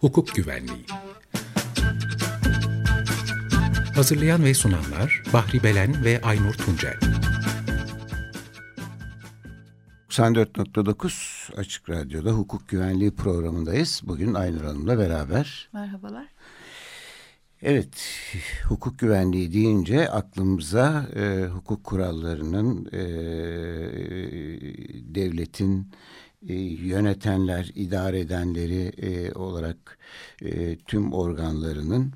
hukuk güvenliği. Hazırlayan ve sunanlar Bahri Belen ve Aynur Tuncel. 94.9 Açık Radyo'da hukuk güvenliği programındayız. Bugün Aynur Hanım'la beraber. Merhabalar. Evet, hukuk güvenliği deyince aklımıza e, hukuk kurallarının, e, devletin e, yönetenler, idare edenleri e, olarak e, tüm organlarının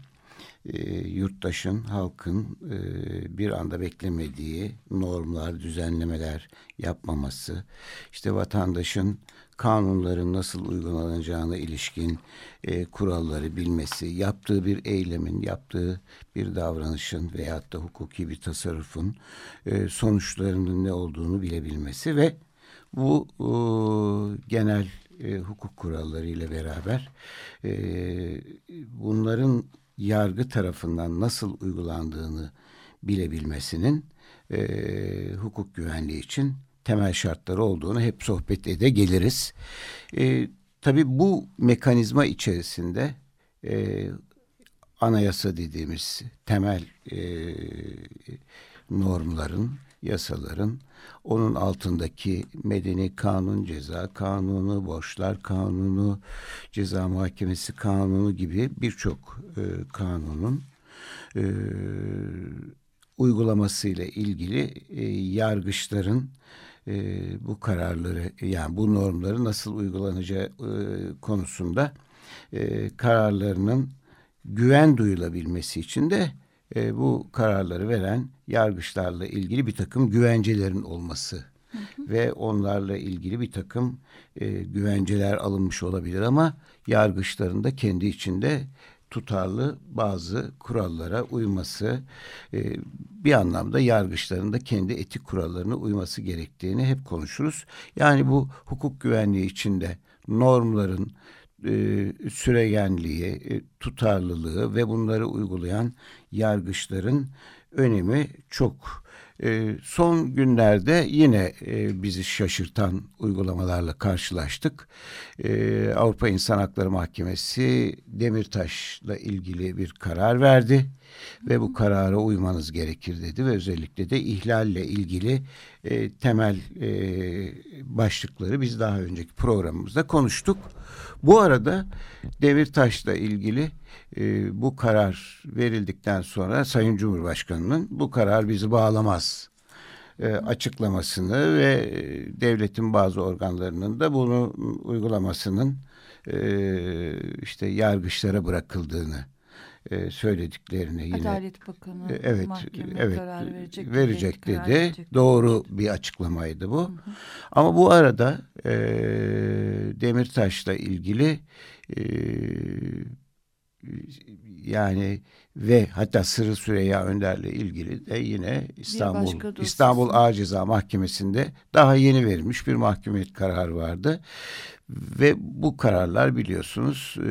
e, yurttaşın, halkın e, bir anda beklemediği normlar, düzenlemeler yapmaması, işte vatandaşın kanunların nasıl uygulanacağına ilişkin e, kuralları bilmesi, yaptığı bir eylemin, yaptığı bir davranışın veyahut da hukuki bir tasarrufun e, sonuçlarının ne olduğunu bilebilmesi ve bu e, genel e, hukuk kuralları ile beraber e, bunların yargı tarafından nasıl uygulandığını bilebilmesinin e, hukuk güvenliği için temel şartları olduğunu hep sohbet ede geliriz. E, tabii bu mekanizma içerisinde e, anayasa dediğimiz temel e, normların, yasaların, onun altındaki medeni kanun, ceza kanunu, borçlar kanunu, ceza muhakemesi kanunu gibi birçok e, kanunun e, uygulamasıyla ilgili e, yargıçların e, bu kararları yani bu normları nasıl uygulanacağı e, konusunda e, kararlarının güven duyulabilmesi için de e, bu kararları veren yargıçlarla ilgili bir takım güvencelerin olması ve onlarla ilgili bir takım e, güvenceler alınmış olabilir ama yargıçların da kendi içinde tutarlı bazı kurallara uyması e, bir anlamda yargıçların da kendi etik kurallarına uyması gerektiğini hep konuşuruz. Yani bu hukuk güvenliği içinde normların e, süregenliği, e, tutarlılığı ve bunları uygulayan yargıçların önemi çok. E, son günlerde yine e, bizi şaşırtan uygulamalarla karşılaştık. E, Avrupa İnsan Hakları Mahkemesi Demirtaş'la ilgili bir karar verdi ve bu karara uymanız gerekir dedi ve özellikle de ihlalle ilgili e, temel e, başlıkları biz daha önceki programımızda konuştuk. Bu arada Demirtaş'la ilgili e, bu karar verildikten sonra Sayın Cumhurbaşkanı'nın bu karar bizi bağlamaz e, açıklamasını ve e, devletin bazı organlarının da bunu uygulamasının e, işte yargıçlara bırakıldığını e, söylediklerini yine Adalet Bakanı e, evet evet karar verecek, verecek dedi. Verecek Doğru bir açıklamaydı bu. Hı hı. Ama bu arada e, Demirtaş'la ilgili e, yani ve hatta Sırrı Süreyya Önder'le ilgili de yine İstanbul İstanbul Ağır Ceza Mahkemesi'nde daha yeni verilmiş bir mahkemiyet kararı vardı. Ve bu kararlar biliyorsunuz e,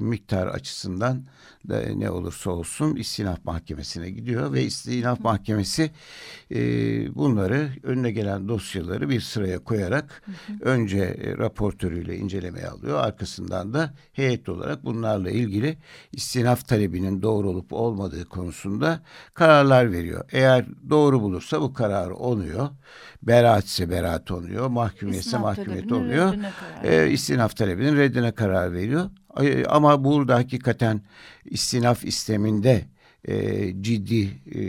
miktar açısından da ne olursa olsun istinaf mahkemesine gidiyor ve istinaf mahkemesi e, bunları önüne gelen dosyaları bir sıraya koyarak önce e, raportörüyle incelemeye alıyor. Arkasından da heyet olarak bunlarla ilgili istinaf talebinin doğru olup olmadığı konusunda kararlar veriyor. Eğer doğru bulursa bu kararı onuyor. Beraat ise beraat oluyor. Mahkumiyetse mahkumiyet oluyor. E, istinaf talebinin reddine karar veriyor. Ama burada hakikaten istinaf isteminde e, ciddi e,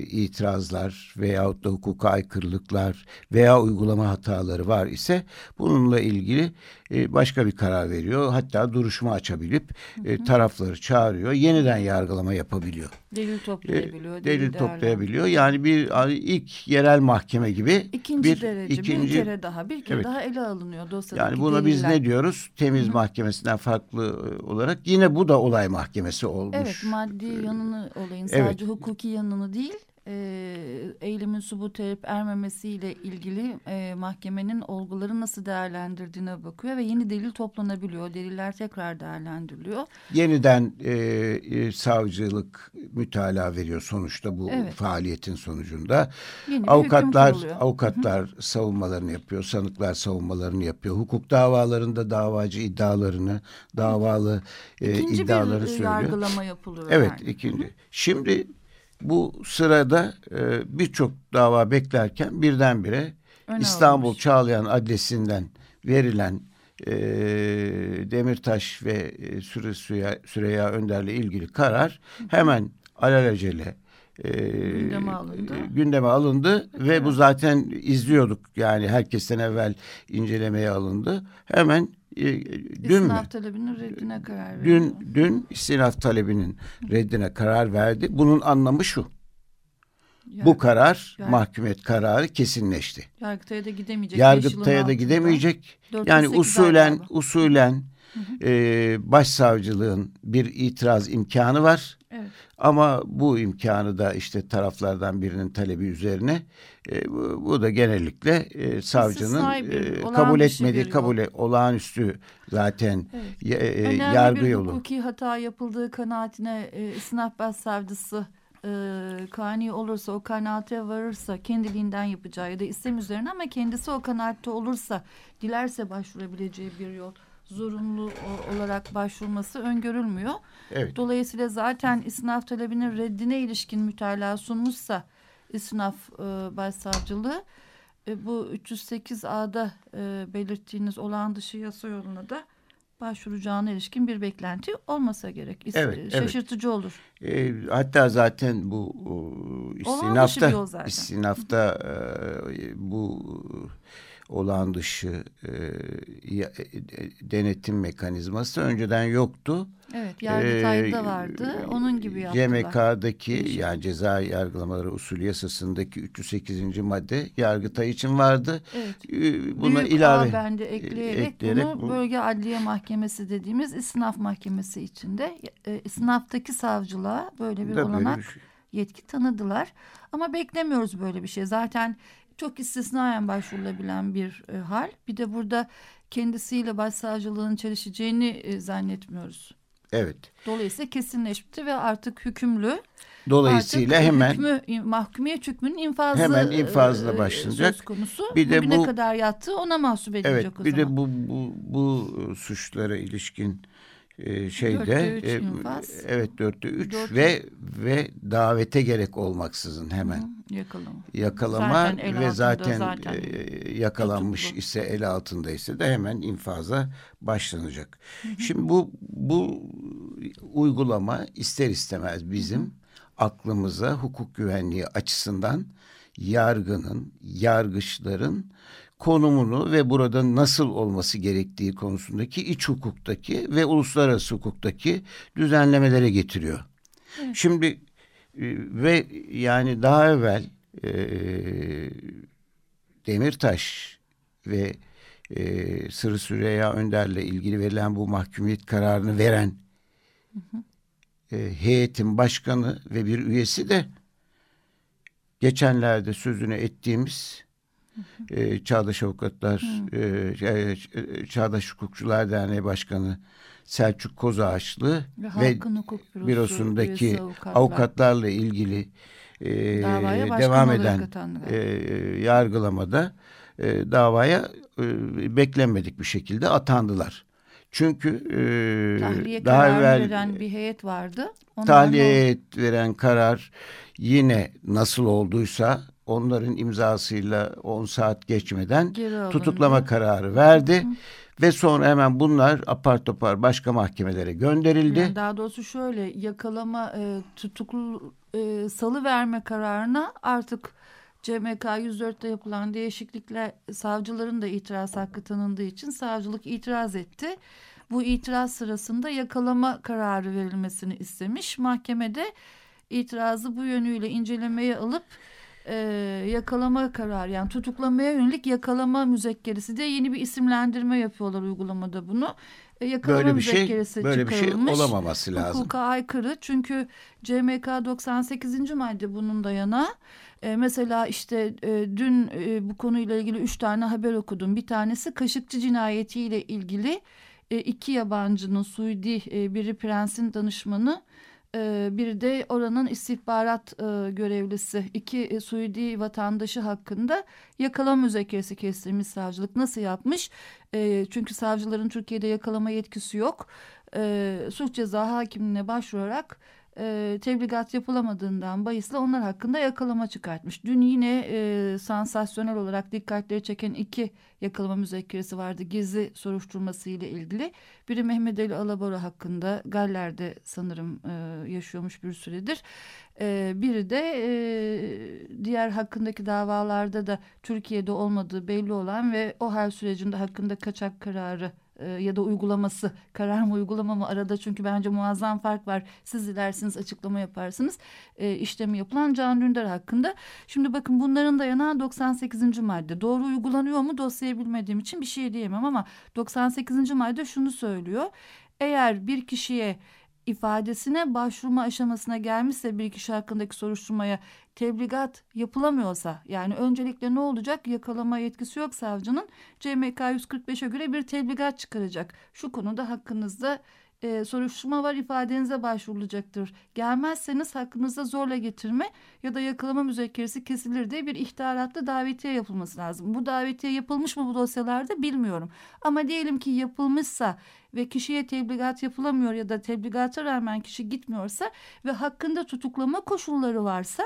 itirazlar veyahut da hukuka aykırılıklar veya uygulama hataları var ise bununla ilgili e, başka bir karar veriyor. Hatta duruşma açabilip e, tarafları çağırıyor. Yeniden yargılama yapabiliyor. Delil toplayabiliyor. E, delil toplayabiliyor. Yani bir ilk yerel mahkeme gibi ikinci bir derece ikinci, bir kere daha bir kere evet. daha ele alınıyor dosyadaki Yani buna deliller. biz ne diyoruz? Temiz Hı -hı. mahkemesinden farklı e, olarak yine bu da olay mahkemesi olmuş. Evet maddi yanını olayın sadece evet. hukuki yanını değil e, eylemin subut edip ermemesiyle ilgili e, mahkemenin olguları nasıl değerlendirdiğine bakıyor ve yeni delil toplanabiliyor. Deliller tekrar değerlendiriliyor. Yeniden e, e, savcılık mütalaa veriyor sonuçta bu evet. faaliyetin sonucunda. Yeni avukatlar avukatlar Hı -hı. savunmalarını yapıyor, sanıklar savunmalarını yapıyor. Hukuk davalarında davacı iddialarını, davalı e, iddiaları bir söylüyor. yargılama yapılıyor. Evet, yani. ikinci. Şimdi bu sırada e, birçok dava beklerken birdenbire Öne İstanbul olmuş. Çağlayan adresinden verilen e, Demirtaş ve e, Süre, Süreya, Süreyya Önder'le ilgili karar hemen alelacele e, gündeme alındı. Gündeme alındı evet. ve bu zaten izliyorduk yani herkesten evvel incelemeye alındı. Hemen e, dün istinaf mü? talebinin reddine karar verdi. Dün, dün istinaf talebinin reddine karar verdi. Bunun anlamı şu. Yani, bu karar, yani, mahkumiyet kararı kesinleşti. Yargıtay'a da gidemeyecek. Yargıtay'a da gidemeyecek. Yani usulen, usulen e, başsavcılığın bir itiraz imkanı var. Evet. Ama bu imkanı da işte taraflardan birinin talebi üzerine e, bu, bu da genellikle e, savcının e, kabul etmediği kabul et, olağanüstü zaten evet. e, e yargı bir yolu. hukuki hata yapıldığı kanaatine e, İstinaf Başsavcısı e, kani olursa o kanaate varırsa kendiliğinden yapacağı ya da istem üzerine ama kendisi o kanaatte olursa dilerse başvurabileceği bir yol zorunlu olarak başvurması öngörülmüyor. Evet. Dolayısıyla zaten isnaf talebinin reddine ilişkin mütalaa sunmuşsa isnaf e, başsavcılığı e, bu 308A'da e, belirttiğiniz olağan dışı yasa yoluna da başvuracağına ilişkin bir beklenti olmasa gerek. Evet, Şaşırtıcı evet. olur. E, hatta zaten bu o, istinafta, istinafta e, bu olağan dışı e, e, denetim mekanizması önceden yoktu. Evet, Yargıtay'da ee, vardı. Onun gibi yaptılar. CMK'daki yani ceza yargılamaları usulü yasasındaki 308. madde Yargıtay için vardı. Evet. Buna Büyük ilave bende ekleyerek, ekleyerek bunu bu, bölge adliye mahkemesi dediğimiz isnaf mahkemesi içinde e, isnaftaki savcılığa böyle bir olanak şey. yetki tanıdılar. Ama beklemiyoruz böyle bir şey. Zaten çok istisnayen başvurulabilen bir e, hal. Bir de burada kendisiyle başsavcılığın çelişeceğini e, zannetmiyoruz. Evet. Dolayısıyla kesinleşti ve artık hükümlü. Dolayısıyla artık hemen hükmü, mahkumiyet hükmünün infazı hemen infazla e, başlanacak. Söz konusu. Bir de bu, kadar yattığı ona mahsup edilecek evet, o bir zaman. de bu, bu, bu suçlara ilişkin e, şeyde e, evet dörtte üç dörtte. ve ve davete gerek olmaksızın hemen Hı, yakalama yakalama zaten ve zaten, zaten e, yakalanmış tutuklu. ise el altında ise de hemen infaza başlanacak. Hı hı. Şimdi bu bu uygulama ister istemez bizim hı hı. aklımıza hukuk güvenliği açısından yargının, yargıçların konumunu ve burada nasıl olması gerektiği konusundaki iç hukuktaki ve uluslararası hukuktaki düzenlemelere getiriyor. Evet. Şimdi e, ve yani daha evvel e, Demirtaş ve e, Sırrı Süreyya Önder'le ilgili verilen bu mahkumiyet kararını veren hı hı. E, heyetin başkanı ve bir üyesi de geçenlerde sözünü ettiğimiz e, Çağdaş Avukatlar, e, e, Çağdaş Hukukçular Derneği Başkanı Selçuk Kozağaçlı ve, ve bürosundaki avukatlarla ilgili e, devam eden e, yargılamada e, davaya e, beklenmedik bir şekilde atandılar. Çünkü e, tahliye daha evvel veren bir heyet vardı. Onlar tahliye veren karar yine nasıl olduysa onların imzasıyla 10 saat geçmeden tutuklama kararı verdi. Hı. Ve sonra hemen bunlar apar topar başka mahkemelere gönderildi. Yani daha doğrusu şöyle yakalama e, tutuklu e, salı verme kararına artık CMK 104'te yapılan değişiklikler savcıların da itiraz hakkı tanındığı için savcılık itiraz etti. Bu itiraz sırasında yakalama kararı verilmesini istemiş. Mahkemede itirazı bu yönüyle incelemeye alıp e, yakalama kararı yani tutuklamaya yönelik yakalama müzekkeresi de yeni bir isimlendirme yapıyorlar uygulamada bunu. E, yakalama böyle bir şey böyle bir şey olamaması lazım. Hukuka aykırı çünkü CMK 98. madde bunun dayana E, mesela işte e, dün e, bu konuyla ilgili üç tane haber okudum. Bir tanesi Kaşıkçı cinayetiyle ilgili e, iki yabancının Suudi e, biri prensin danışmanı e, biri de oranın istihbarat e, görevlisi iki e, Suudi vatandaşı hakkında yakalama müzekeresi kestirmiş savcılık. Nasıl yapmış? E, çünkü savcıların Türkiye'de yakalama yetkisi yok. E, suç ceza hakimliğine başvurarak e, tebligat yapılamadığından bahisle onlar hakkında yakalama çıkartmış. Dün yine e, sansasyonel olarak dikkatleri çeken iki yakalama müzekkeresi vardı. Gezi soruşturması ile ilgili. Biri Mehmet Ali Alabora hakkında Galler'de sanırım e, yaşıyormuş bir süredir. E, biri de e, diğer hakkındaki davalarda da Türkiye'de olmadığı belli olan ve o her sürecinde hakkında kaçak kararı e, ya da uygulaması karar mı uygulama mı arada çünkü bence muazzam fark var. Siz dilersiniz açıklama yaparsınız. E, işlemi yapılan Can Dündar hakkında. Şimdi bakın bunların dayanağı 98. madde. Doğru uygulanıyor mu dosyayı bilmediğim için bir şey diyemem ama 98. madde şunu söylüyor. Eğer bir kişiye ifadesine başvurma aşamasına gelmişse bir kişi hakkındaki soruşturmaya tebligat yapılamıyorsa yani öncelikle ne olacak yakalama yetkisi yok savcının CMK 145'e göre bir tebligat çıkaracak. Şu konuda hakkınızda e, soruşturma var ifadenize başvurulacaktır. Gelmezseniz hakkınızda zorla getirme ya da yakalama müzekkeresi kesilir diye bir ihtaratlı davetiye yapılması lazım. Bu davetiye yapılmış mı bu dosyalarda bilmiyorum. Ama diyelim ki yapılmışsa ve kişiye tebligat yapılamıyor ya da tebligata rağmen kişi gitmiyorsa ve hakkında tutuklama koşulları varsa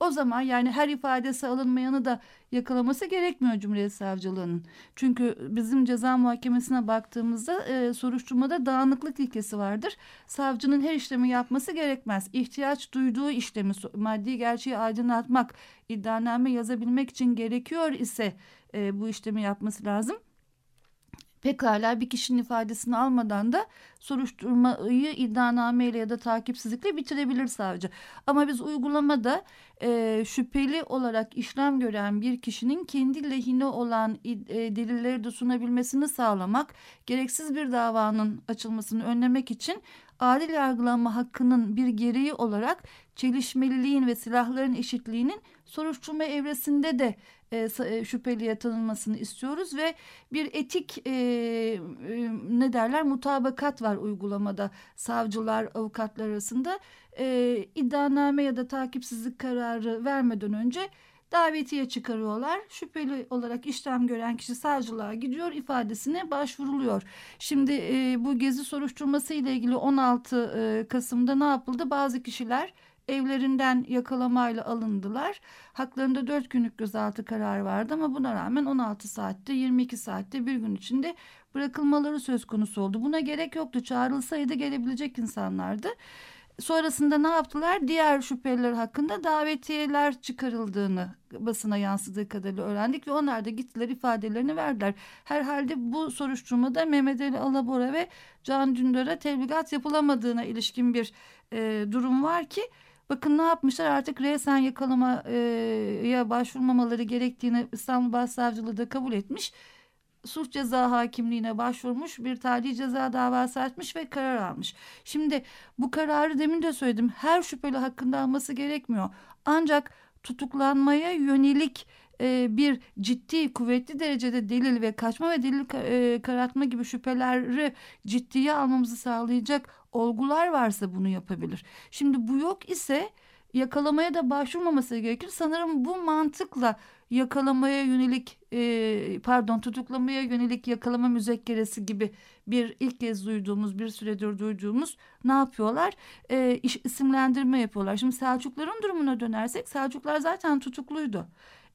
o zaman yani her ifadesi alınmayanı da yakalaması gerekmiyor Cumhuriyet Savcılığı'nın. Çünkü bizim ceza muhakemesine baktığımızda e, soruşturmada dağınıklık ilkesi vardır. Savcının her işlemi yapması gerekmez. İhtiyaç duyduğu işlemi maddi gerçeği aydınlatmak, iddianame yazabilmek için gerekiyor ise e, bu işlemi yapması lazım. Pekala bir kişinin ifadesini almadan da soruşturmayı iddianameyle ya da takipsizlikle bitirebilir savcı. Ama biz uygulamada e, şüpheli olarak işlem gören bir kişinin kendi lehine olan e, delilleri de sunabilmesini sağlamak, gereksiz bir davanın açılmasını önlemek için adil yargılanma hakkının bir gereği olarak çelişmeliliğin ve silahların eşitliğinin soruşturma evresinde de e, e, şüpheliye tanınmasını istiyoruz ve bir etik e, e, ne derler mutabakat var uygulamada savcılar avukatlar arasında. E, iddianame ya da takipsizlik kararı vermeden önce davetiye çıkarıyorlar. Şüpheli olarak işlem gören kişi savcılığa gidiyor ifadesine başvuruluyor. Şimdi e, bu gezi soruşturması ile ilgili 16 e, Kasım'da ne yapıldı? Bazı kişiler evlerinden yakalamayla alındılar. Haklarında 4 günlük gözaltı kararı vardı ama buna rağmen 16 saatte 22 saatte bir gün içinde bırakılmaları söz konusu oldu. Buna gerek yoktu çağrılsaydı gelebilecek insanlardı. Sonrasında ne yaptılar? Diğer şüpheliler hakkında davetiyeler çıkarıldığını basına yansıdığı kadarıyla öğrendik ve onlar da gittiler ifadelerini verdiler. Herhalde bu soruşturmada Mehmet Ali Alabora ve Can Dündar'a tebligat yapılamadığına ilişkin bir e, durum var ki Bakın ne yapmışlar artık resen yakalamaya başvurmamaları gerektiğini İstanbul Başsavcılığı da kabul etmiş. Suç ceza hakimliğine başvurmuş bir tali ceza davası açmış ve karar almış. Şimdi bu kararı demin de söyledim her şüpheli hakkında alması gerekmiyor. Ancak tutuklanmaya yönelik e, bir ciddi kuvvetli derecede delil ve kaçma ve delil e, karartma gibi şüpheleri ciddiye almamızı sağlayacak olgular varsa bunu yapabilir. Şimdi bu yok ise yakalamaya da başvurmaması gerekir. Sanırım bu mantıkla yakalamaya yönelik e, pardon tutuklamaya yönelik yakalama müzekkeresi gibi bir ilk kez duyduğumuz bir süredir duyduğumuz ne yapıyorlar? E, iş, isimlendirme yapıyorlar. Şimdi Selçukların durumuna dönersek Selçuklar zaten tutukluydu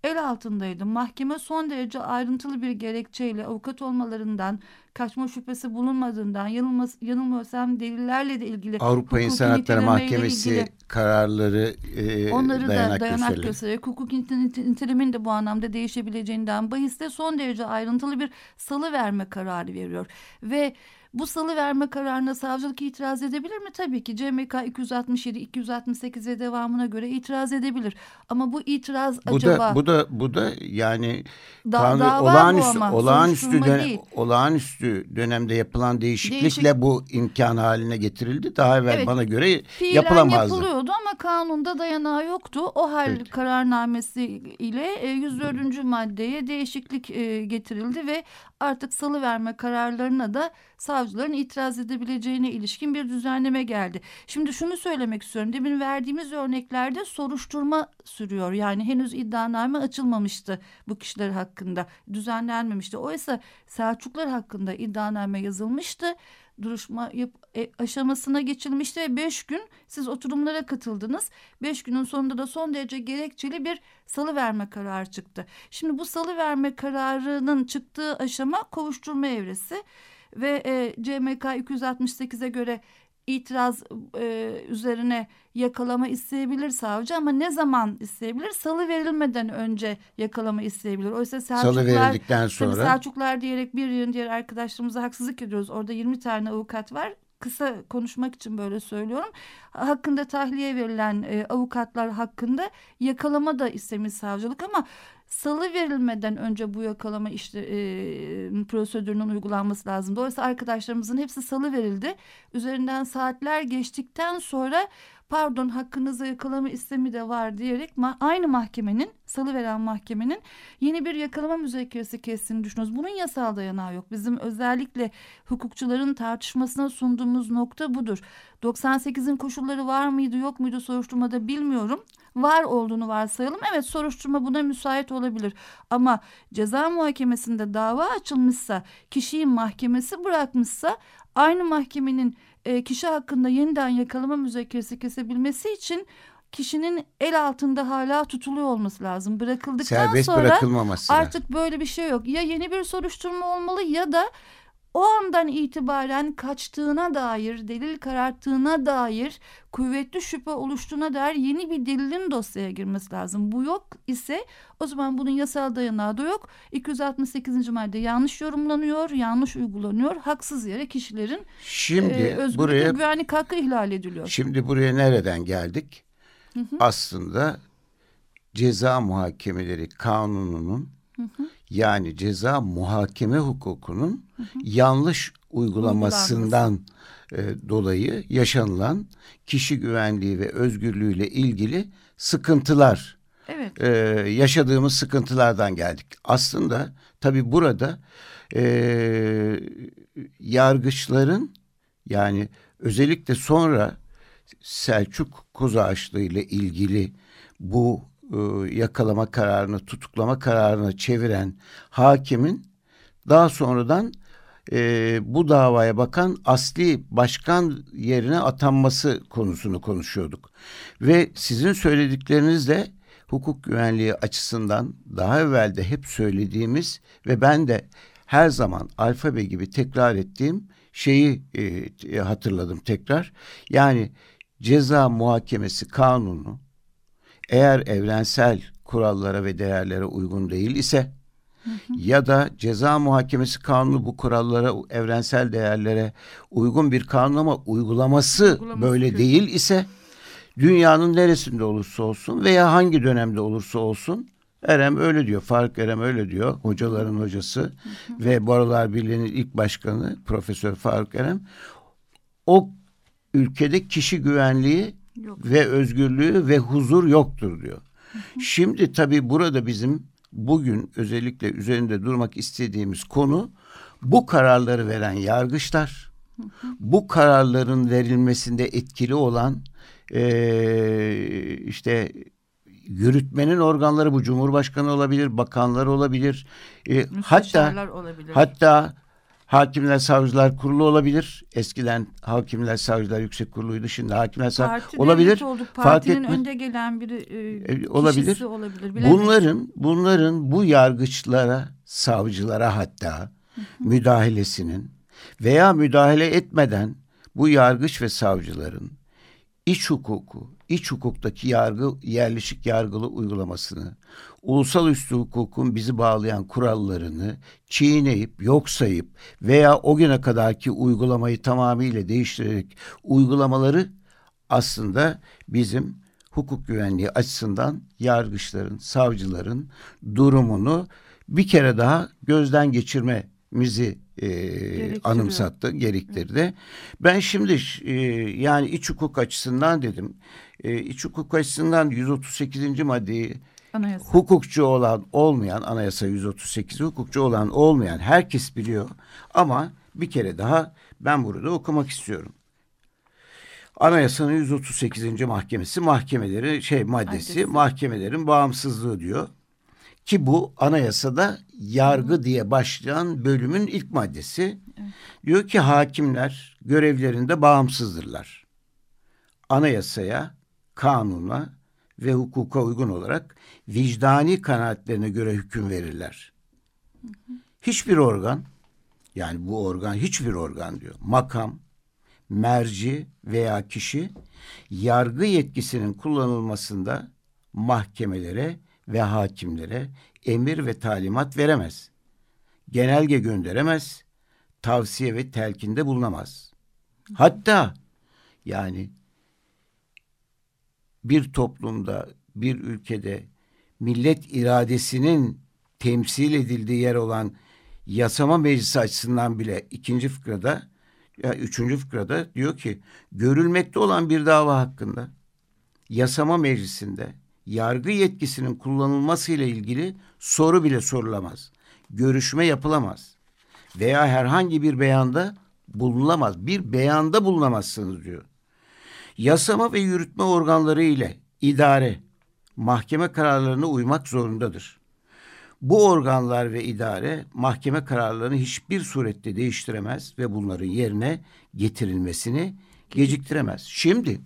el altındaydı. Mahkeme son derece ayrıntılı bir gerekçeyle avukat olmalarından, kaçma şüphesi bulunmadığından, yanılmaz, yanılmıyorsam delillerle de ilgili Avrupa İnsan Hakları Mahkemesi ilgili, kararları e, onları dayanak, da dayanak göstererek hukuk nitelimin de bu anlamda değişebileceğinden bahisle son derece ayrıntılı bir salı verme kararı veriyor. Ve Bu salı verme kararına savcılık itiraz edebilir mi? Tabii ki CMK 267 268 ve devamına göre itiraz edebilir. Ama bu itiraz bu acaba da bu da bu da yani Da- kanun- dava bu olağanüstü ama, olağanüstü dönem, değil. olağanüstü dönemde yapılan değişiklikle Değişik- bu imkan haline getirildi. Daha evvel Evet, bana göre Fiilen yapılamazdı. yapılıyordu ama kanunda dayanağı yoktu. O hal Peki. kararnamesi ile e, 104. maddeye değişiklik e, getirildi ve artık salı verme kararlarına da savcıların itiraz edebileceğine ilişkin bir düzenleme geldi. Şimdi şunu söylemek istiyorum. Demin verdiğimiz örneklerde soruşturma sürüyor. Yani henüz iddianame açılmamıştı bu kişiler hakkında. Düzenlenmemişti. Oysa Selçuklar hakkında iddianame yazılmıştı duruşma yap, e, aşamasına geçilmişti ve 5 gün siz oturumlara katıldınız. 5 günün sonunda da son derece gerekçeli bir salı verme kararı çıktı. Şimdi bu salı verme kararının çıktığı aşama kovuşturma evresi ve e, CMK 268'e göre itiraz e, üzerine yakalama isteyebilir savcı ama ne zaman isteyebilir? Salı verilmeden önce yakalama isteyebilir. Oysa Selçuklar Salı verildikten sonra Selçuklar diyerek bir yığın diğer arkadaşlarımıza haksızlık ediyoruz. Orada 20 tane avukat var. Kısa konuşmak için böyle söylüyorum. Hakkında tahliye verilen e, avukatlar hakkında yakalama da istemiş savcılık ama salı verilmeden önce bu yakalama işte e, prosedürünün uygulanması lazım. Dolayısıyla arkadaşlarımızın hepsi salı verildi. Üzerinden saatler geçtikten sonra pardon hakkınızda yakalama istemi de var diyerek ma- aynı mahkemenin salı veren mahkemenin yeni bir yakalama müzakeresi kestiğini düşünüyoruz. Bunun yasal dayanağı yok. Bizim özellikle hukukçuların tartışmasına sunduğumuz nokta budur. 98'in koşulları var mıydı yok muydu soruşturmada bilmiyorum. Var olduğunu varsayalım. Evet soruşturma buna müsait olabilir. Ama ceza muhakemesinde dava açılmışsa, kişiyi mahkemesi bırakmışsa aynı mahkemenin e, kişi hakkında yeniden yakalama müzakeresi kesebilmesi için kişinin el altında hala tutuluyor olması lazım. Bırakıldıktan serbest sonra. Artık böyle bir şey yok. Ya yeni bir soruşturma olmalı ya da o andan itibaren kaçtığına dair, delil kararttığına dair, kuvvetli şüphe oluştuğuna dair yeni bir delilin dosyaya girmesi lazım. Bu yok ise o zaman bunun yasal dayanağı da yok. 268. madde yanlış yorumlanıyor, yanlış uygulanıyor. Haksız yere kişilerin Şimdi e, özgürlük buraya ve güvenlik hakkı ihlal ediliyor. Şimdi buraya nereden geldik? Aslında ceza muhakemeleri kanununun yani ceza muhakeme hukukunun yanlış uygulamasından e, dolayı yaşanılan kişi güvenliği ve özgürlüğüyle ilgili sıkıntılar Evet. e, yaşadığımız sıkıntılardan geldik. Aslında tabii burada e, yargıçların yani özellikle sonra Selçuk Kozağaçlı ile ilgili bu yakalama kararını, tutuklama kararını çeviren hakimin daha sonradan e, bu davaya bakan asli başkan yerine atanması konusunu konuşuyorduk. Ve sizin söyledikleriniz de hukuk güvenliği açısından daha evvel de hep söylediğimiz ve ben de her zaman alfabe gibi tekrar ettiğim şeyi e, hatırladım tekrar. Yani ceza muhakemesi kanunu eğer evrensel kurallara ve değerlere uygun değil ise ya da ceza muhakemesi kanunu bu kurallara, evrensel değerlere uygun bir kanun ama uygulaması, Uygulaması böyle kötü. değil ise dünyanın neresinde olursa olsun veya hangi dönemde olursa olsun Erem öyle diyor. Faruk Erem öyle diyor. Hocaların hocası ve Barolar Birliği'nin ilk başkanı Profesör Faruk Erem. O ülkede kişi güvenliği Yok. ve özgürlüğü ve huzur yoktur diyor. Şimdi tabii burada bizim bugün özellikle üzerinde durmak istediğimiz konu bu kararları veren yargıçlar, bu kararların verilmesinde etkili olan eee, işte yürütmenin organları bu Cumhurbaşkanı olabilir, bakanlar olabilir, e, hatta olabilir. Hatta Hakimler Savcılar Kurulu olabilir. Eskiden Hakimler Savcılar Yüksek Kurulu'ydu. Şimdi Hakimler Savcılar olabilir. olduk. Partinin etmez. önde gelen biri e, E, olabilir. olabilir. Bunların bunların bu yargıçlara, savcılara hatta müdahalesinin veya müdahale etmeden bu yargıç ve savcıların iç hukuku, iç hukuktaki yargı yerleşik yargılı uygulamasını, ulusal üstü hukukun bizi bağlayan kurallarını çiğneyip, yok sayıp veya o güne kadarki uygulamayı tamamıyla değiştirerek uygulamaları aslında bizim hukuk güvenliği açısından yargıçların, savcıların durumunu bir kere daha gözden geçirmemizi e, anımsattı, gerektirdi. Ben şimdi e, yani iç hukuk açısından dedim. E, iç hukuk açısından 138. maddeyi Anayasa. hukukçu olan olmayan anayasa 138 hukukçu olan olmayan herkes biliyor. Ama bir kere daha ben burada okumak istiyorum. Anayasanın 138. mahkemesi mahkemeleri şey maddesi, maddesi. mahkemelerin bağımsızlığı diyor. Ki bu anayasada yargı diye başlayan bölümün ilk maddesi. Evet. Diyor ki hakimler görevlerinde bağımsızdırlar. Anayasaya, kanuna ve hukuka uygun olarak vicdani kanaatlerine göre hüküm verirler. Hiçbir organ yani bu organ hiçbir organ diyor. Makam, merci veya kişi yargı yetkisinin kullanılmasında mahkemelere ve hakimlere emir ve talimat veremez. Genelge gönderemez, tavsiye ve telkinde bulunamaz. Hatta yani bir toplumda, bir ülkede millet iradesinin temsil edildiği yer olan yasama meclisi açısından bile ikinci fıkrada ya üçüncü fıkrada diyor ki görülmekte olan bir dava hakkında yasama meclisinde yargı yetkisinin kullanılması ile ilgili soru bile sorulamaz. Görüşme yapılamaz. Veya herhangi bir beyanda bulunulamaz. Bir beyanda bulunamazsınız diyor. Yasama ve yürütme organları ile idare mahkeme kararlarına uymak zorundadır. Bu organlar ve idare mahkeme kararlarını hiçbir surette değiştiremez ve bunların yerine getirilmesini geciktiremez. Şimdi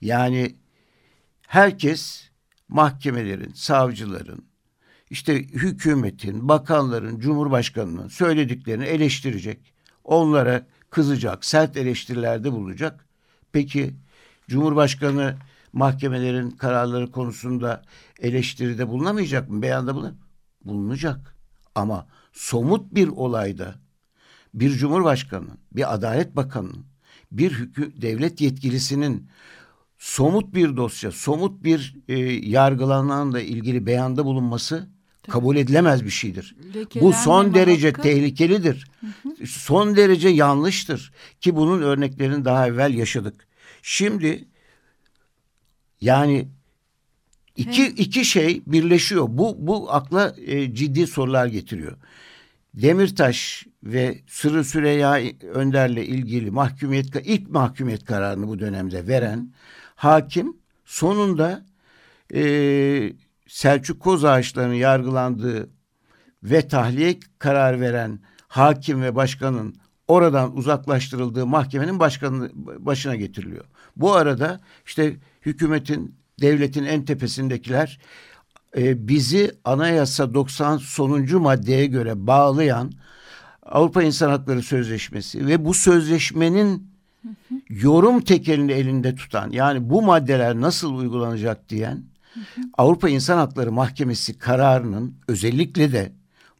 yani herkes mahkemelerin, savcıların, işte hükümetin, bakanların, cumhurbaşkanının söylediklerini eleştirecek. Onlara kızacak, sert eleştirilerde bulunacak. Peki Cumhurbaşkanı mahkemelerin kararları konusunda eleştiride bulunamayacak mı? Beyanda bulunacak bulunacak. Ama somut bir olayda bir cumhurbaşkanının, bir adalet bakanının, bir hükü, devlet yetkilisinin somut bir dosya, somut bir e, yargılananla ilgili beyanda bulunması kabul edilemez bir şeydir. Bu son derece hakkı. tehlikelidir. Hı hı. Son derece yanlıştır ki bunun örneklerini daha evvel yaşadık. Şimdi yani İki, evet. iki şey birleşiyor. Bu, bu akla e, ciddi sorular getiriyor. Demirtaş ve Sırrı Süreyya Önder'le ilgili mahkumiyet ilk mahkumiyet kararını bu dönemde veren hakim sonunda e, Selçuk Kozağaçları'nın yargılandığı ve tahliye karar veren hakim ve başkanın oradan uzaklaştırıldığı mahkemenin başkanı başına getiriliyor. Bu arada işte hükümetin devletin en tepesindekiler e, bizi anayasa 90 sonuncu maddeye göre bağlayan Avrupa İnsan Hakları Sözleşmesi ve bu sözleşmenin yorum tekelini elinde tutan yani bu maddeler nasıl uygulanacak diyen Avrupa İnsan Hakları Mahkemesi kararının özellikle de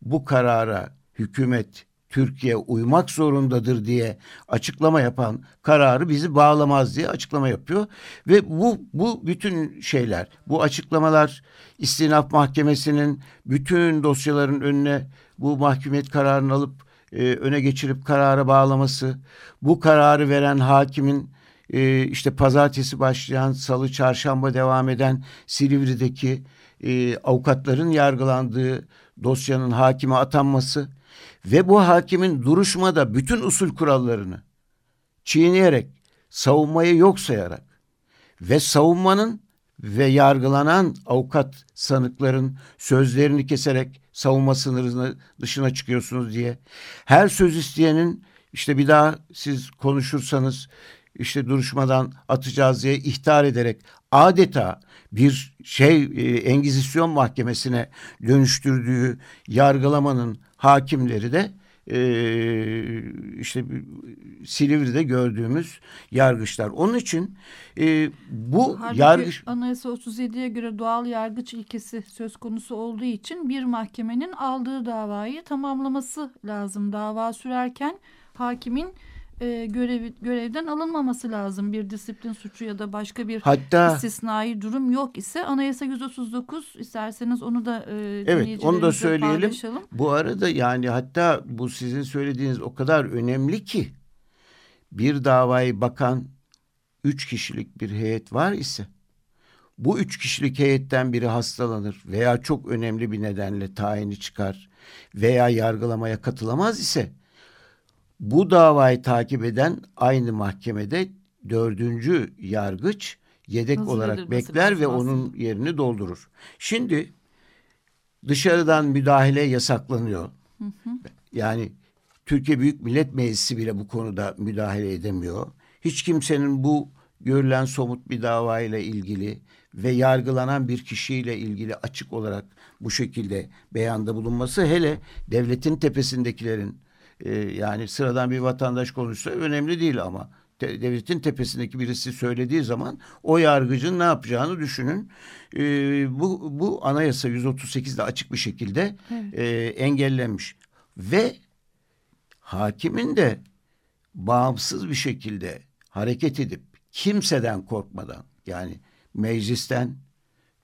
bu karara hükümet Türkiye uymak zorundadır diye açıklama yapan kararı bizi bağlamaz diye açıklama yapıyor. Ve bu, bu bütün şeyler, bu açıklamalar istinaf mahkemesinin bütün dosyaların önüne bu mahkumiyet kararını alıp e, öne geçirip karara bağlaması, bu kararı veren hakimin e, işte pazartesi başlayan salı çarşamba devam eden Silivri'deki e, avukatların yargılandığı dosyanın hakime atanması ve bu hakimin duruşmada bütün usul kurallarını çiğneyerek, savunmayı yok sayarak ve savunmanın ve yargılanan avukat sanıkların sözlerini keserek savunma sınırını dışına çıkıyorsunuz diye. Her söz isteyenin işte bir daha siz konuşursanız işte duruşmadan atacağız diye ihtar ederek adeta bir şey e, Engizisyon mahkemesine dönüştürdüğü yargılamanın hakimleri de e, işte Silivri'de gördüğümüz yargıçlar. Onun için e, bu Halbuki yargıç... Anayasa 37'ye göre doğal yargıç ilkesi söz konusu olduğu için bir mahkemenin aldığı davayı tamamlaması lazım. Dava sürerken hakimin e, görev, görevden alınmaması lazım. Bir disiplin suçu ya da başka bir Hatta, istisnai durum yok ise Anayasa 139 isterseniz onu da e, Evet onu da söyleyelim. paylaşalım. Bu arada yani hatta bu sizin söylediğiniz o kadar önemli ki bir davayı bakan üç kişilik bir heyet var ise bu üç kişilik heyetten biri hastalanır veya çok önemli bir nedenle tayini çıkar veya yargılamaya katılamaz ise bu davayı takip eden aynı mahkemede dördüncü yargıç yedek Hazır olarak edilmesi bekler lazım ve aslında. onun yerini doldurur. Şimdi dışarıdan müdahale yasaklanıyor. Yani Türkiye Büyük Millet Meclisi bile bu konuda müdahale edemiyor. Hiç kimsenin bu görülen somut bir davayla ilgili ve yargılanan bir kişiyle ilgili açık olarak bu şekilde beyanda bulunması hele devletin tepesindekilerin e, yani sıradan bir vatandaş konuşsa önemli değil ama de- devletin tepesindeki birisi söylediği zaman o yargıcın ne yapacağını düşünün. E, bu, bu anayasa 138'de açık bir şekilde Evet. e, engellenmiş ve hakimin de bağımsız bir şekilde hareket edip kimseden korkmadan yani meclisten,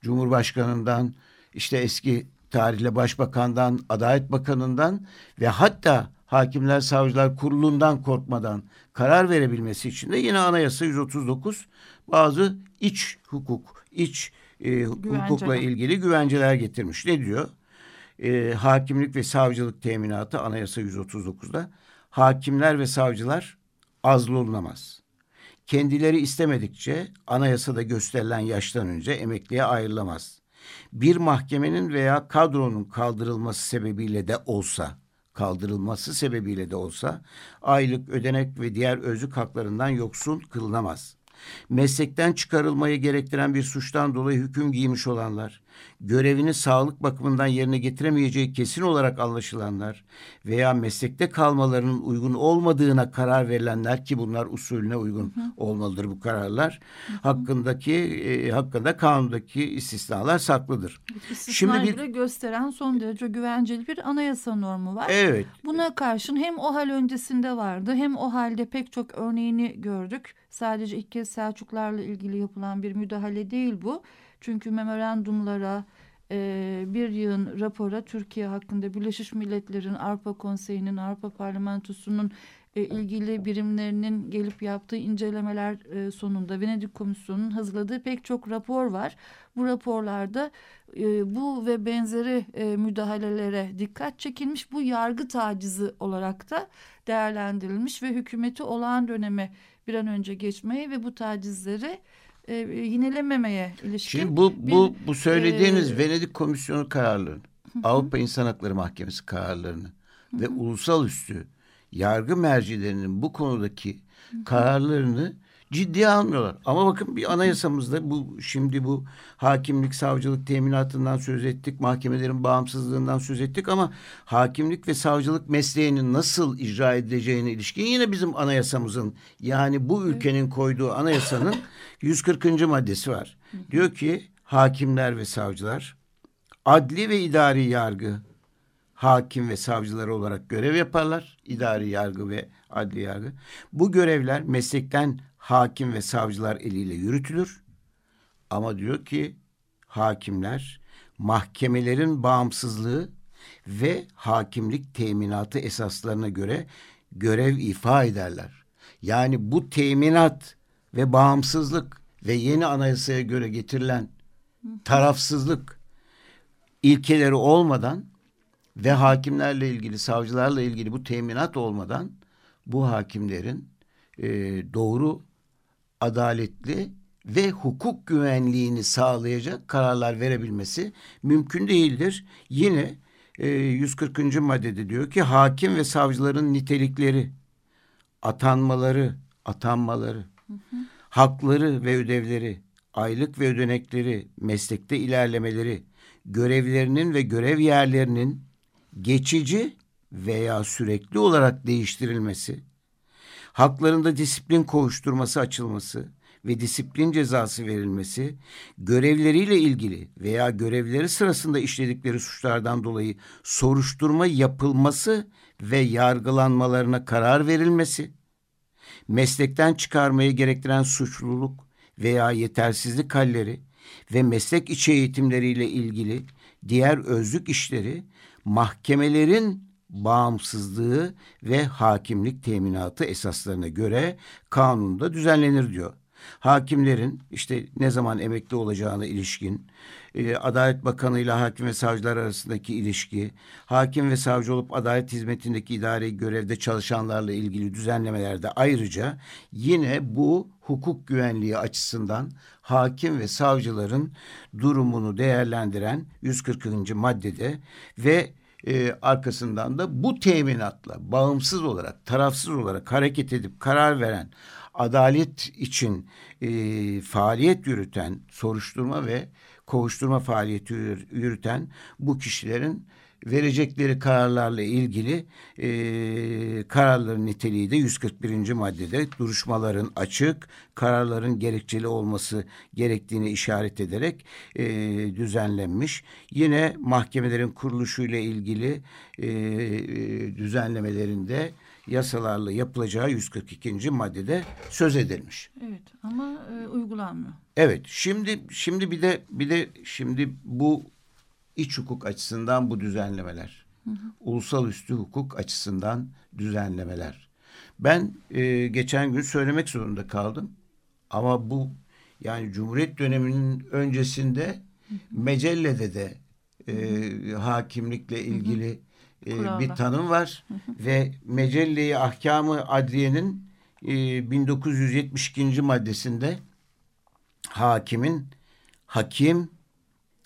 cumhurbaşkanından, işte eski tarihli başbakandan, adalet bakanından ve hatta hakimler savcılar kurulundan korkmadan karar verebilmesi için de yine anayasa 139 bazı iç hukuk, iç e, hukukla ilgili güvenceler getirmiş. Ne diyor? e, hakimlik ve savcılık teminatı anayasa 139'da hakimler ve savcılar azlolunamaz. Kendileri istemedikçe anayasada gösterilen yaştan önce emekliye ayrılamaz. Bir mahkemenin veya kadronun kaldırılması sebebiyle de olsa, kaldırılması sebebiyle de olsa aylık, ödenek ve diğer özlük haklarından yoksun kılınamaz. Meslekten çıkarılmayı gerektiren bir suçtan dolayı hüküm giymiş olanlar, görevini sağlık bakımından yerine getiremeyeceği kesin olarak anlaşılanlar veya meslekte kalmalarının uygun olmadığına karar verilenler ki bunlar usulüne uygun olmalıdır bu kararlar. Hakkındaki e, hakkında kanundaki istisnalar saklıdır. İstisnayı Şimdi bir- bile gösteren son derece güvenceli bir anayasa normu var. Evet. Buna karşın hem o hal öncesinde vardı hem o halde pek çok örneğini gördük. Sadece ilk kez Selçuklarla ilgili yapılan bir müdahale değil bu. Çünkü memorandumlara, e, bir yığın rapora Türkiye hakkında Birleşmiş Milletler'in, Avrupa Konseyi'nin, Avrupa Parlamentosu'nun e, ilgili birimlerinin gelip yaptığı incelemeler e, sonunda Venedik Komisyonu'nun hazırladığı pek çok rapor var. Bu raporlarda e, bu ve benzeri e, müdahalelere dikkat çekilmiş. Bu yargı tacizi olarak da değerlendirilmiş ve hükümeti olağan döneme bir an önce geçmeye ve bu tacizleri e, yinelememeye ilişkin Şimdi bu bir, bu bu söylediğiniz e, Venedik Komisyonu kararlarını, Avrupa İnsan Hakları Mahkemesi kararlarını ve ulusal üstü yargı mercilerinin bu konudaki kararlarını ciddiye almıyorlar. Ama bakın bir anayasamızda bu şimdi bu hakimlik, savcılık teminatından söz ettik, mahkemelerin bağımsızlığından söz ettik ama hakimlik ve savcılık mesleğinin nasıl icra edileceğine ilişkin yine bizim anayasamızın yani bu ülkenin koyduğu anayasanın 140. maddesi var. Diyor ki hakimler ve savcılar adli ve idari yargı hakim ve savcılar olarak görev yaparlar. İdari yargı ve adli yargı. Bu görevler meslekten hakim ve savcılar eliyle yürütülür. Ama diyor ki hakimler mahkemelerin bağımsızlığı ve hakimlik teminatı esaslarına göre görev ifa ederler. Yani bu teminat ve bağımsızlık ve yeni anayasaya göre getirilen tarafsızlık ilkeleri olmadan ve hakimlerle ilgili, savcılarla ilgili bu teminat olmadan bu hakimlerin e, doğru, adaletli ve hukuk güvenliğini sağlayacak kararlar verebilmesi mümkün değildir. Yine e, 140. maddede diyor ki hakim ve savcıların nitelikleri, atanmaları, atanmaları, hakları ve ödevleri, aylık ve ödenekleri, meslekte ilerlemeleri, görevlerinin ve görev yerlerinin geçici veya sürekli olarak değiştirilmesi, haklarında disiplin kovuşturması açılması ve disiplin cezası verilmesi, görevleriyle ilgili veya görevleri sırasında işledikleri suçlardan dolayı soruşturma yapılması ve yargılanmalarına karar verilmesi, meslekten çıkarmayı gerektiren suçluluk veya yetersizlik halleri ve meslek içi eğitimleriyle ilgili diğer özlük işleri mahkemelerin bağımsızlığı ve hakimlik teminatı esaslarına göre kanunda düzenlenir diyor. Hakimlerin işte ne zaman emekli olacağına ilişkin, e, Adalet Bakanı ile hakim ve savcılar arasındaki ilişki, hakim ve savcı olup adalet hizmetindeki idari görevde çalışanlarla ilgili düzenlemelerde ayrıca yine bu hukuk güvenliği açısından hakim ve savcıların durumunu değerlendiren 140. maddede ve e, arkasından da bu teminatla bağımsız olarak, tarafsız olarak hareket edip karar veren, adalet için e, faaliyet yürüten, soruşturma ve kovuşturma faaliyeti yürüten bu kişilerin verecekleri kararlarla ilgili e, kararların niteliği de 141. maddede duruşmaların açık, kararların gerekçeli olması gerektiğini işaret ederek e, düzenlenmiş. Yine mahkemelerin kuruluşuyla ilgili e, e, düzenlemelerinde yasalarla yapılacağı 142. maddede söz edilmiş. Evet ama e, uygulanmıyor. Evet şimdi şimdi bir de bir de şimdi bu iç hukuk açısından bu düzenlemeler. Hı hı. Ulusal üstü hukuk açısından düzenlemeler. Ben e, geçen gün söylemek zorunda kaldım. Ama bu yani Cumhuriyet döneminin öncesinde hı hı. Mecellede de e, hakimlikle ilgili e, bir tanım var. Hı hı. Ve Mecelle-i Ahkamı Adliye'nin e, 1972. maddesinde hakimin hakim,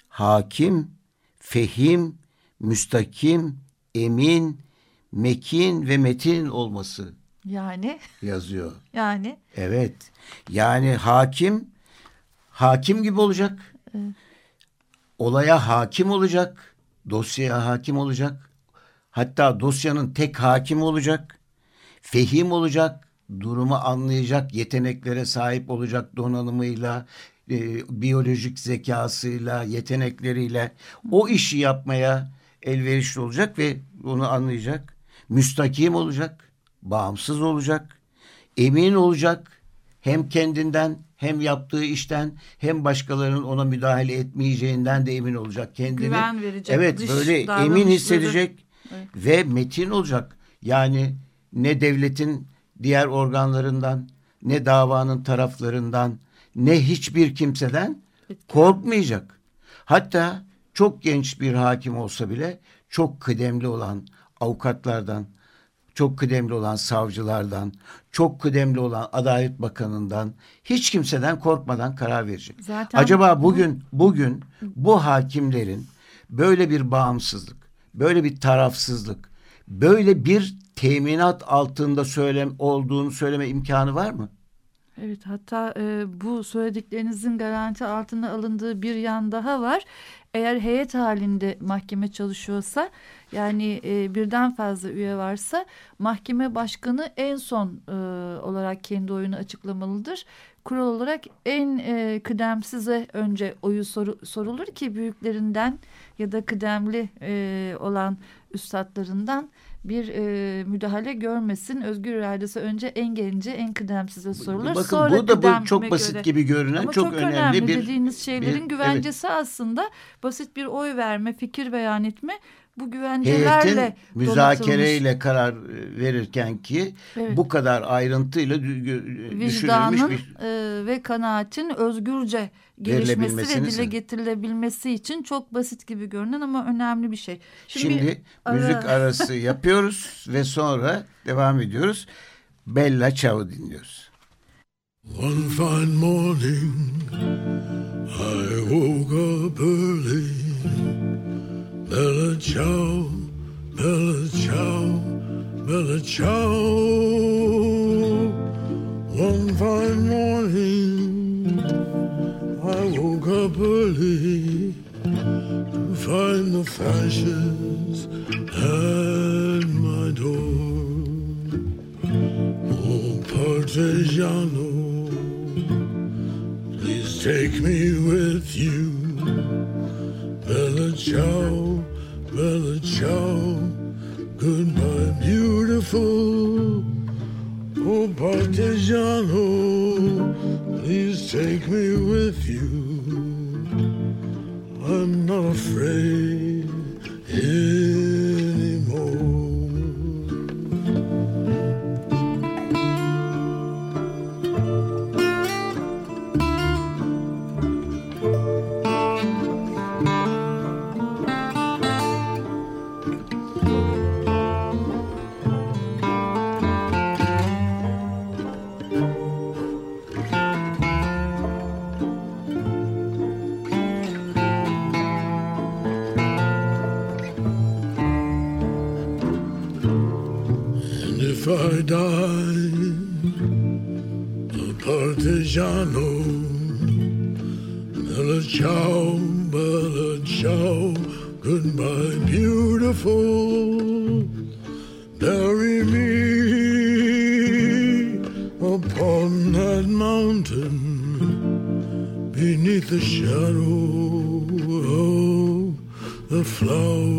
hakim fehim, müstakim, emin, mekin ve metin olması. Yani? Yazıyor. Yani? Evet. Yani hakim, hakim gibi olacak. Evet. Olaya hakim olacak. Dosyaya hakim olacak. Hatta dosyanın tek hakim olacak. Fehim olacak. Durumu anlayacak yeteneklere sahip olacak donanımıyla, e, biyolojik zekasıyla, yetenekleriyle o işi yapmaya elverişli olacak ve onu anlayacak. Müstakim olacak, bağımsız olacak, emin olacak. Hem kendinden hem yaptığı işten hem başkalarının ona müdahale etmeyeceğinden de emin olacak kendini. Güven verecek. Evet böyle emin hissedecek evet. ve metin olacak. Yani ne devletin diğer organlarından ne davanın taraflarından ne hiçbir kimseden korkmayacak. Hatta çok genç bir hakim olsa bile çok kıdemli olan avukatlardan, çok kıdemli olan savcılardan, çok kıdemli olan Adalet Bakanı'ndan hiç kimseden korkmadan karar verecek. Zaten Acaba bugün bugün bu hakimlerin böyle bir bağımsızlık, böyle bir tarafsızlık, böyle bir teminat altında söylem olduğunu söyleme imkanı var mı? Evet hatta e, bu söylediklerinizin garanti altına alındığı bir yan daha var. Eğer heyet halinde mahkeme çalışıyorsa yani e, birden fazla üye varsa mahkeme başkanı en son e, olarak kendi oyunu açıklamalıdır. Kural olarak en e, kıdemsize önce oyu soru, sorulur ki büyüklerinden ya da kıdemli e, olan üstadlarından bir e, müdahale görmesin. Özgür iradesi önce en gence en kıdemsize sorulur. Bakın Sonra bu da bu çok basit göre. gibi görünen Ama çok, çok önemli, önemli bir dediğiniz şeylerin bir, güvencesi evet. aslında basit bir oy verme, fikir beyan etme bu güvencelerle Heyetin müzakereyle karar e, verirken ki evet. bu kadar ayrıntıyla düşünülmüş bir... E, ve kanaatin özgürce gelişmesi ve dile getirilebilmesi için çok basit gibi görünen ama önemli bir şey. Şimdi, Şimdi ara... müzik arası yapıyoruz ve sonra devam ediyoruz. Bella Ciao dinliyoruz. One fine morning I woke up early Bella ciao, bella. One fine morning, I woke up early to find find the fascists at my door. Oh, Partigiano, please take me with you. Bella ciao, bella ciao, goodbye, beautiful. Oh, Partigiano, please take me with you. I'm not afraid anymore. If I die, a partigiano, bella ciao, bella ciao, goodbye, beautiful. Bury me upon that mountain beneath the shadow of the flowers.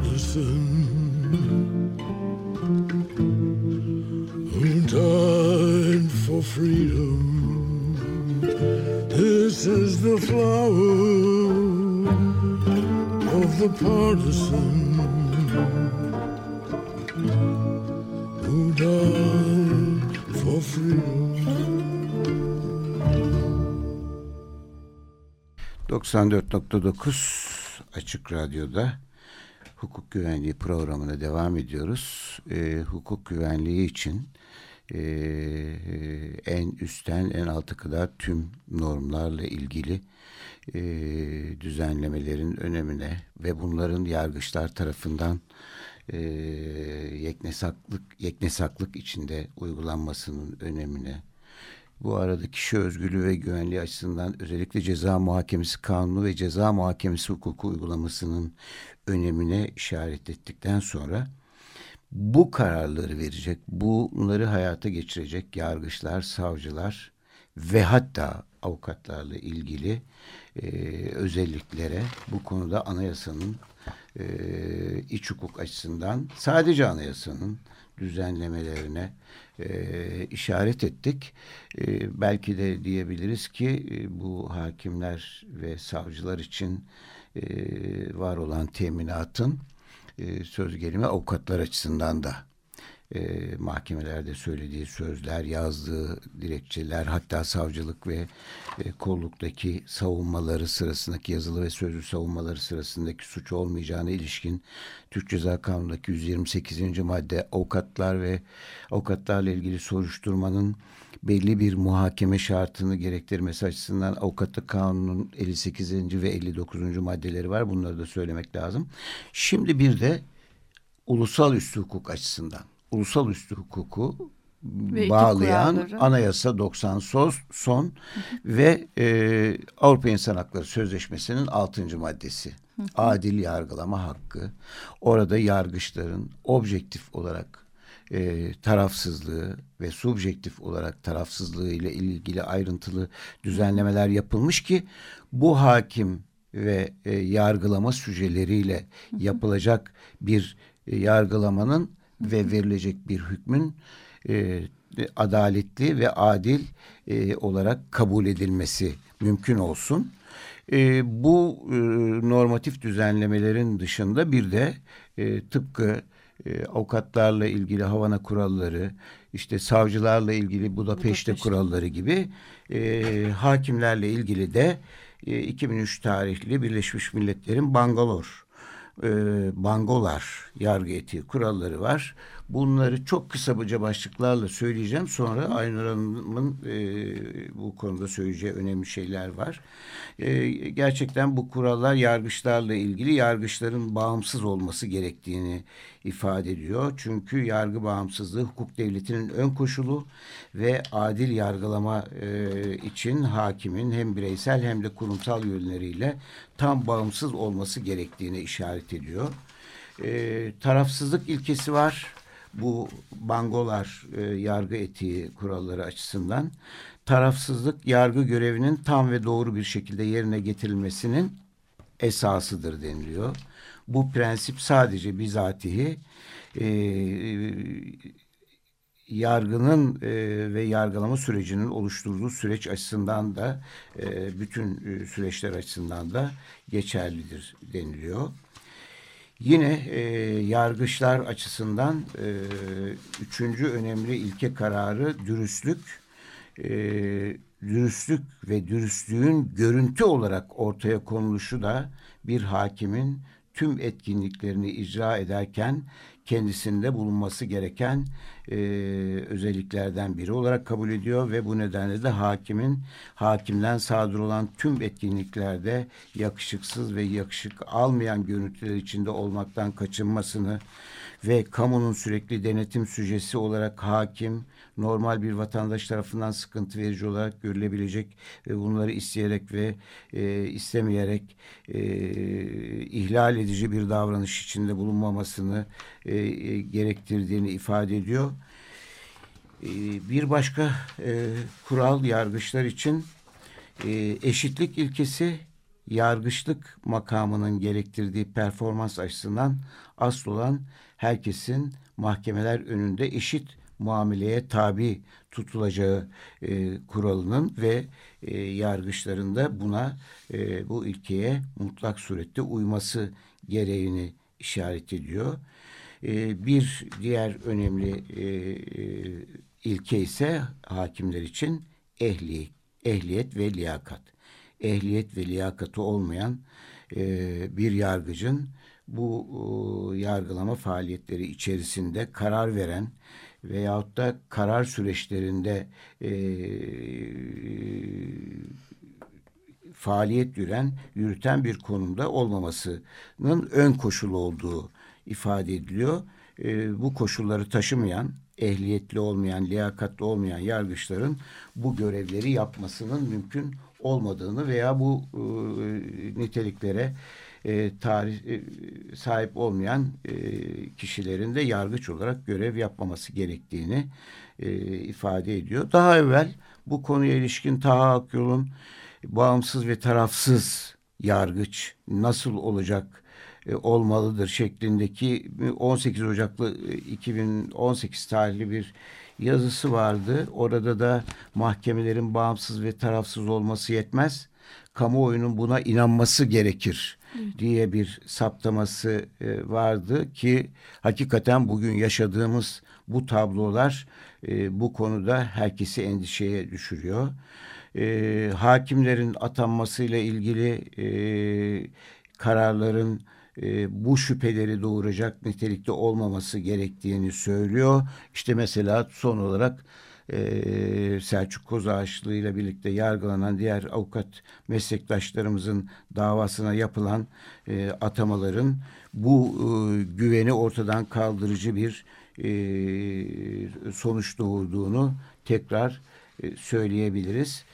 Partisan who died for freedom. This is the flower of the partisan who died for freedom. 94.9 Açık Radyo'da hukuk güvenliği programına devam ediyoruz. Ee, hukuk güvenliği için e, en üstten en altı kadar tüm normlarla ilgili e, düzenlemelerin önemine ve bunların yargıçlar tarafından e, yeknesaklık, yeknesaklık içinde uygulanmasının önemine bu arada kişi özgürlüğü ve güvenliği açısından özellikle ceza muhakemesi kanunu ve ceza muhakemesi hukuku uygulamasının önemine işaret ettikten sonra bu kararları verecek, bunları hayata geçirecek yargıçlar, savcılar ve hatta avukatlarla ilgili e, özelliklere bu konuda anayasanın e, iç hukuk açısından sadece anayasanın düzenlemelerine e, işaret ettik. E, belki de diyebiliriz ki e, bu hakimler ve savcılar için var olan teminatın söz gelimi avukatlar açısından da e, mahkemelerde söylediği sözler, yazdığı dilekçeler, hatta savcılık ve e, kolluktaki savunmaları sırasındaki yazılı ve sözlü savunmaları sırasındaki suç olmayacağına ilişkin Türk Ceza Kanunu'ndaki 128. madde avukatlar ve avukatlarla ilgili soruşturmanın belli bir muhakeme şartını gerektirmesi açısından avukatlık kanunun 58. ve 59. maddeleri var. Bunları da söylemek lazım. Şimdi bir de ulusal üstü hukuk açısından ulusal üstü hukuku Ve bağlayan. Anayasa 90 son, son ve e, Avrupa İnsan Hakları Sözleşmesi'nin 6. maddesi. Adil yargılama hakkı. Orada yargıçların objektif olarak e, tarafsızlığı ve subjektif olarak tarafsızlığı ile ilgili ayrıntılı düzenlemeler yapılmış ki bu hakim ve e, yargılama süceleriyle yapılacak bir e, yargılamanın ve verilecek bir hükmün e, adaletli ve adil e, olarak kabul edilmesi mümkün olsun. E, bu e, normatif düzenlemelerin dışında bir de e, tıpkı e, avukatlarla ilgili Havana kuralları, işte savcılarla ilgili Budapeşte Budapeşte. kuralları gibi e, hakimlerle ilgili de e, 2003 tarihli Birleşmiş Milletler'in Bangalore e, Bangolar yargı etiği kuralları var. Bunları çok kısaca başlıklarla söyleyeceğim. Sonra Aynur Hanım'ın e, bu konuda söyleyeceği önemli şeyler var. E, gerçekten bu kurallar yargıçlarla ilgili yargıçların bağımsız olması gerektiğini ifade ediyor. Çünkü yargı bağımsızlığı hukuk devletinin ön koşulu ve adil yargılama e, için hakimin hem bireysel hem de kurumsal yönleriyle tam bağımsız olması gerektiğini işaret ediyor. E, tarafsızlık ilkesi var. Bu bangolar e, yargı etiği kuralları açısından tarafsızlık yargı görevinin tam ve doğru bir şekilde yerine getirilmesinin esasıdır deniliyor. Bu prensip sadece bizatihi e, yargının e, ve yargılama sürecinin oluşturduğu süreç açısından da e, bütün e, süreçler açısından da geçerlidir deniliyor. Yine e, yargıçlar açısından e, üçüncü önemli ilke kararı dürüstlük. E, dürüstlük ve dürüstlüğün görüntü olarak ortaya konuluşu da bir hakimin tüm etkinliklerini icra ederken kendisinde bulunması gereken e, özelliklerden biri olarak kabul ediyor ve bu nedenle de hakimin hakimden sadır olan tüm etkinliklerde yakışıksız ve yakışık almayan görüntüler içinde olmaktan kaçınmasını ve kamunun sürekli denetim süjesi olarak hakim normal bir vatandaş tarafından sıkıntı verici olarak görülebilecek ve bunları isteyerek ve e, istemeyerek e, ihlal edici bir davranış içinde bulunmamasını e, e, gerektirdiğini ifade ediyor. E, bir başka e, kural yargıçlar için e, eşitlik ilkesi yargıçlık makamının gerektirdiği performans açısından asıl olan herkesin mahkemeler önünde eşit muameleye tabi tutulacağı e, kuralının ve e, yargıçların da buna e, bu ilkeye mutlak surette uyması gereğini işaret ediyor. E, bir diğer önemli e, e, ilke ise hakimler için ehli, ehliyet ve liyakat. Ehliyet ve liyakatı olmayan e, bir yargıcın bu e, yargılama faaliyetleri içerisinde karar veren veyahut da karar süreçlerinde e, faaliyet yürüten, yürüten bir konumda olmamasının ön koşulu olduğu ifade ediliyor. E, bu koşulları taşımayan, ehliyetli olmayan, liyakatli olmayan yargıçların bu görevleri yapmasının mümkün olmadığını veya bu e, niteliklere e, tarih e, sahip olmayan e, kişilerin de yargıç olarak görev yapmaması gerektiğini e, ifade ediyor. Daha evvel bu konuya ilişkin Taha Akyol'un bağımsız ve tarafsız yargıç nasıl olacak e, olmalıdır şeklindeki 18 Ocaklı e, 2018 tarihli bir yazısı vardı. Orada da mahkemelerin bağımsız ve tarafsız olması yetmez. Kamuoyunun buna inanması gerekir diye bir saptaması e, vardı ki hakikaten bugün yaşadığımız bu tablolar e, bu konuda herkesi endişeye düşürüyor. E, hakimlerin atanmasıyla ilgili kararların bu şüpheleri doğuracak nitelikte olmaması gerektiğini söylüyor. İşte mesela son olarak e, Selçuk Kozağaçlı ile birlikte yargılanan diğer avukat meslektaşlarımızın davasına yapılan e, atamaların bu e, güveni ortadan kaldırıcı bir e, sonuç doğurduğunu tekrar e, söyleyebiliriz.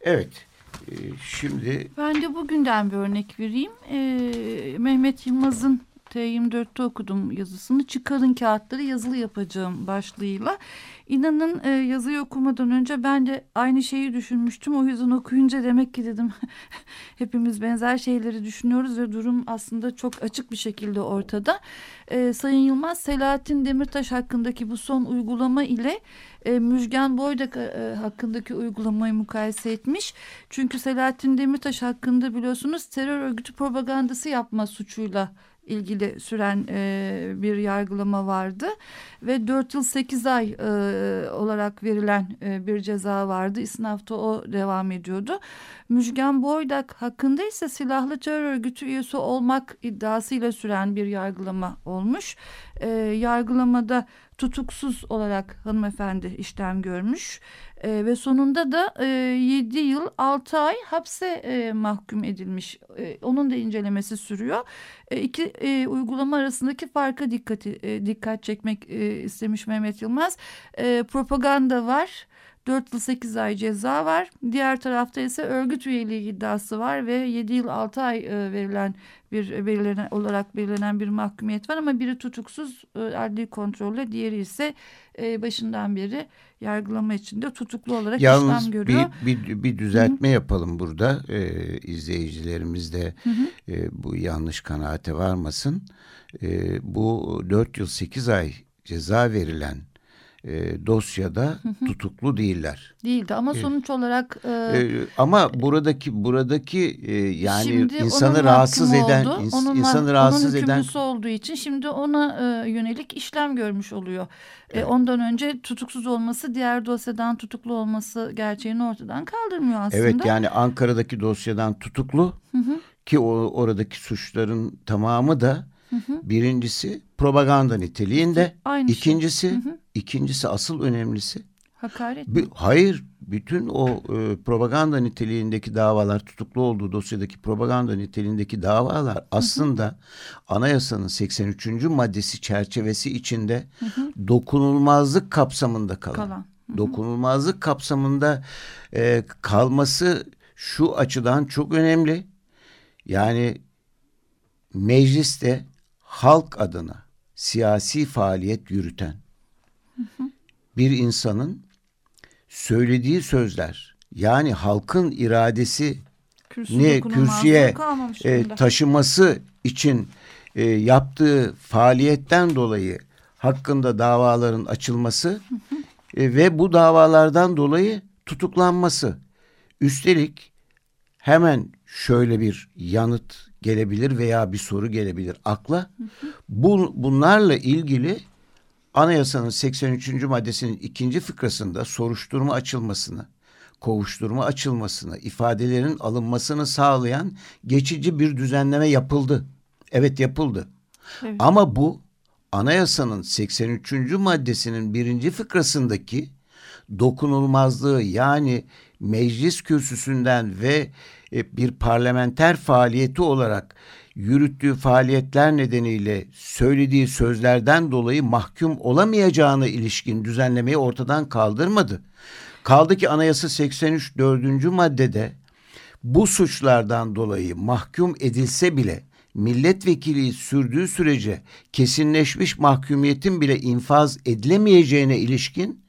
Evet. e, Şimdi Ben de bugünden bir örnek vereyim. Ee, Mehmet Yılmaz'ın T24'te okudum yazısını. Çıkarın kağıtları yazılı yapacağım başlığıyla. İnanın e, yazıyı okumadan önce ben de aynı şeyi düşünmüştüm. O yüzden okuyunca demek ki dedim hepimiz benzer şeyleri düşünüyoruz ve durum aslında çok açık bir şekilde ortada. E, Sayın Yılmaz Selahattin Demirtaş hakkındaki bu son uygulama ile e, Müjgan Boydak e, hakkındaki uygulamayı mukayese etmiş. Çünkü Selahattin Demirtaş hakkında biliyorsunuz terör örgütü propagandası yapma suçuyla ilgili süren e, bir yargılama vardı ve 4 yıl 8 ay e, olarak verilen e, bir ceza vardı. İsnafta o devam ediyordu. Müjgan Boydak hakkında ise silahlı terör örgütü üyesi olmak iddiasıyla süren bir yargılama olmuş. E, yargılamada tutuksuz olarak hanımefendi işlem görmüş e, ve sonunda da e, 7 yıl 6 ay hapse e, mahkum edilmiş. E, onun da incelemesi sürüyor. E, iki e, uygulama arasındaki farka dikkati, e, dikkat çekmek e, istemiş Mehmet Yılmaz. E, propaganda var. 4 yıl 8 ay ceza var. Diğer tarafta ise örgüt üyeliği iddiası var ve 7 yıl 6 ay e, verilen bir belirlenen olarak belirlenen bir mahkumiyet var ama biri tutuksuz e, adli kontrolle diğeri ise e, başından beri yargılama içinde tutuklu olarak Yalnız işlem görüyor. bir, bir, bir düzeltme yapalım burada. Ee, izleyicilerimiz de e, bu yanlış kanaate varmasın. E, bu 4 yıl 8 ay ceza verilen e, dosyada tutuklu değiller. Değildi ama sonuç olarak e, E, ama buradaki buradaki e, yani insanı rahatsız eden oldu. ins- onun, insanı rahatsız onun eden olduğu için şimdi ona e, yönelik işlem görmüş oluyor. E, ondan önce tutuksuz olması diğer dosyadan tutuklu olması gerçeğini ortadan kaldırmıyor aslında. Evet yani Ankara'daki dosyadan tutuklu ki o oradaki suçların tamamı da birincisi propaganda niteliğinde, Aynı şey. ikincisi ikincisi asıl önemlisi Hakaret bi- hayır bütün o e, propaganda niteliğindeki davalar tutuklu olduğu dosyadaki propaganda niteliğindeki davalar aslında anayasanın 83. maddesi çerçevesi içinde dokunulmazlık kapsamında kalan. Kalan. Dokunulmazlık kapsamında e, kalması şu açıdan çok önemli. Yani mecliste halk adına siyasi faaliyet yürüten bir insanın söylediği sözler yani halkın iradesi ne kürsüye e, taşıması için e, yaptığı faaliyetten dolayı hakkında davaların açılması e, ve bu davalardan dolayı tutuklanması. Üstelik hemen şöyle bir yanıt gelebilir veya bir soru gelebilir akla. Bu, bunlarla ilgili Anayasanın 83. maddesinin ikinci fıkrasında soruşturma açılmasını, kovuşturma açılmasını, ifadelerin alınmasını sağlayan geçici bir düzenleme yapıldı. Evet yapıldı. Evet. Ama bu anayasanın 83. maddesinin birinci fıkrasındaki dokunulmazlığı yani meclis kürsüsünden ve e, bir parlamenter faaliyeti olarak yürüttüğü faaliyetler nedeniyle söylediği sözlerden dolayı mahkum olamayacağına ilişkin düzenlemeyi ortadan kaldırmadı. Kaldı ki anayasa 83 4. maddede bu suçlardan dolayı mahkum edilse bile milletvekili sürdüğü sürece kesinleşmiş mahkumiyetin bile infaz edilemeyeceğine ilişkin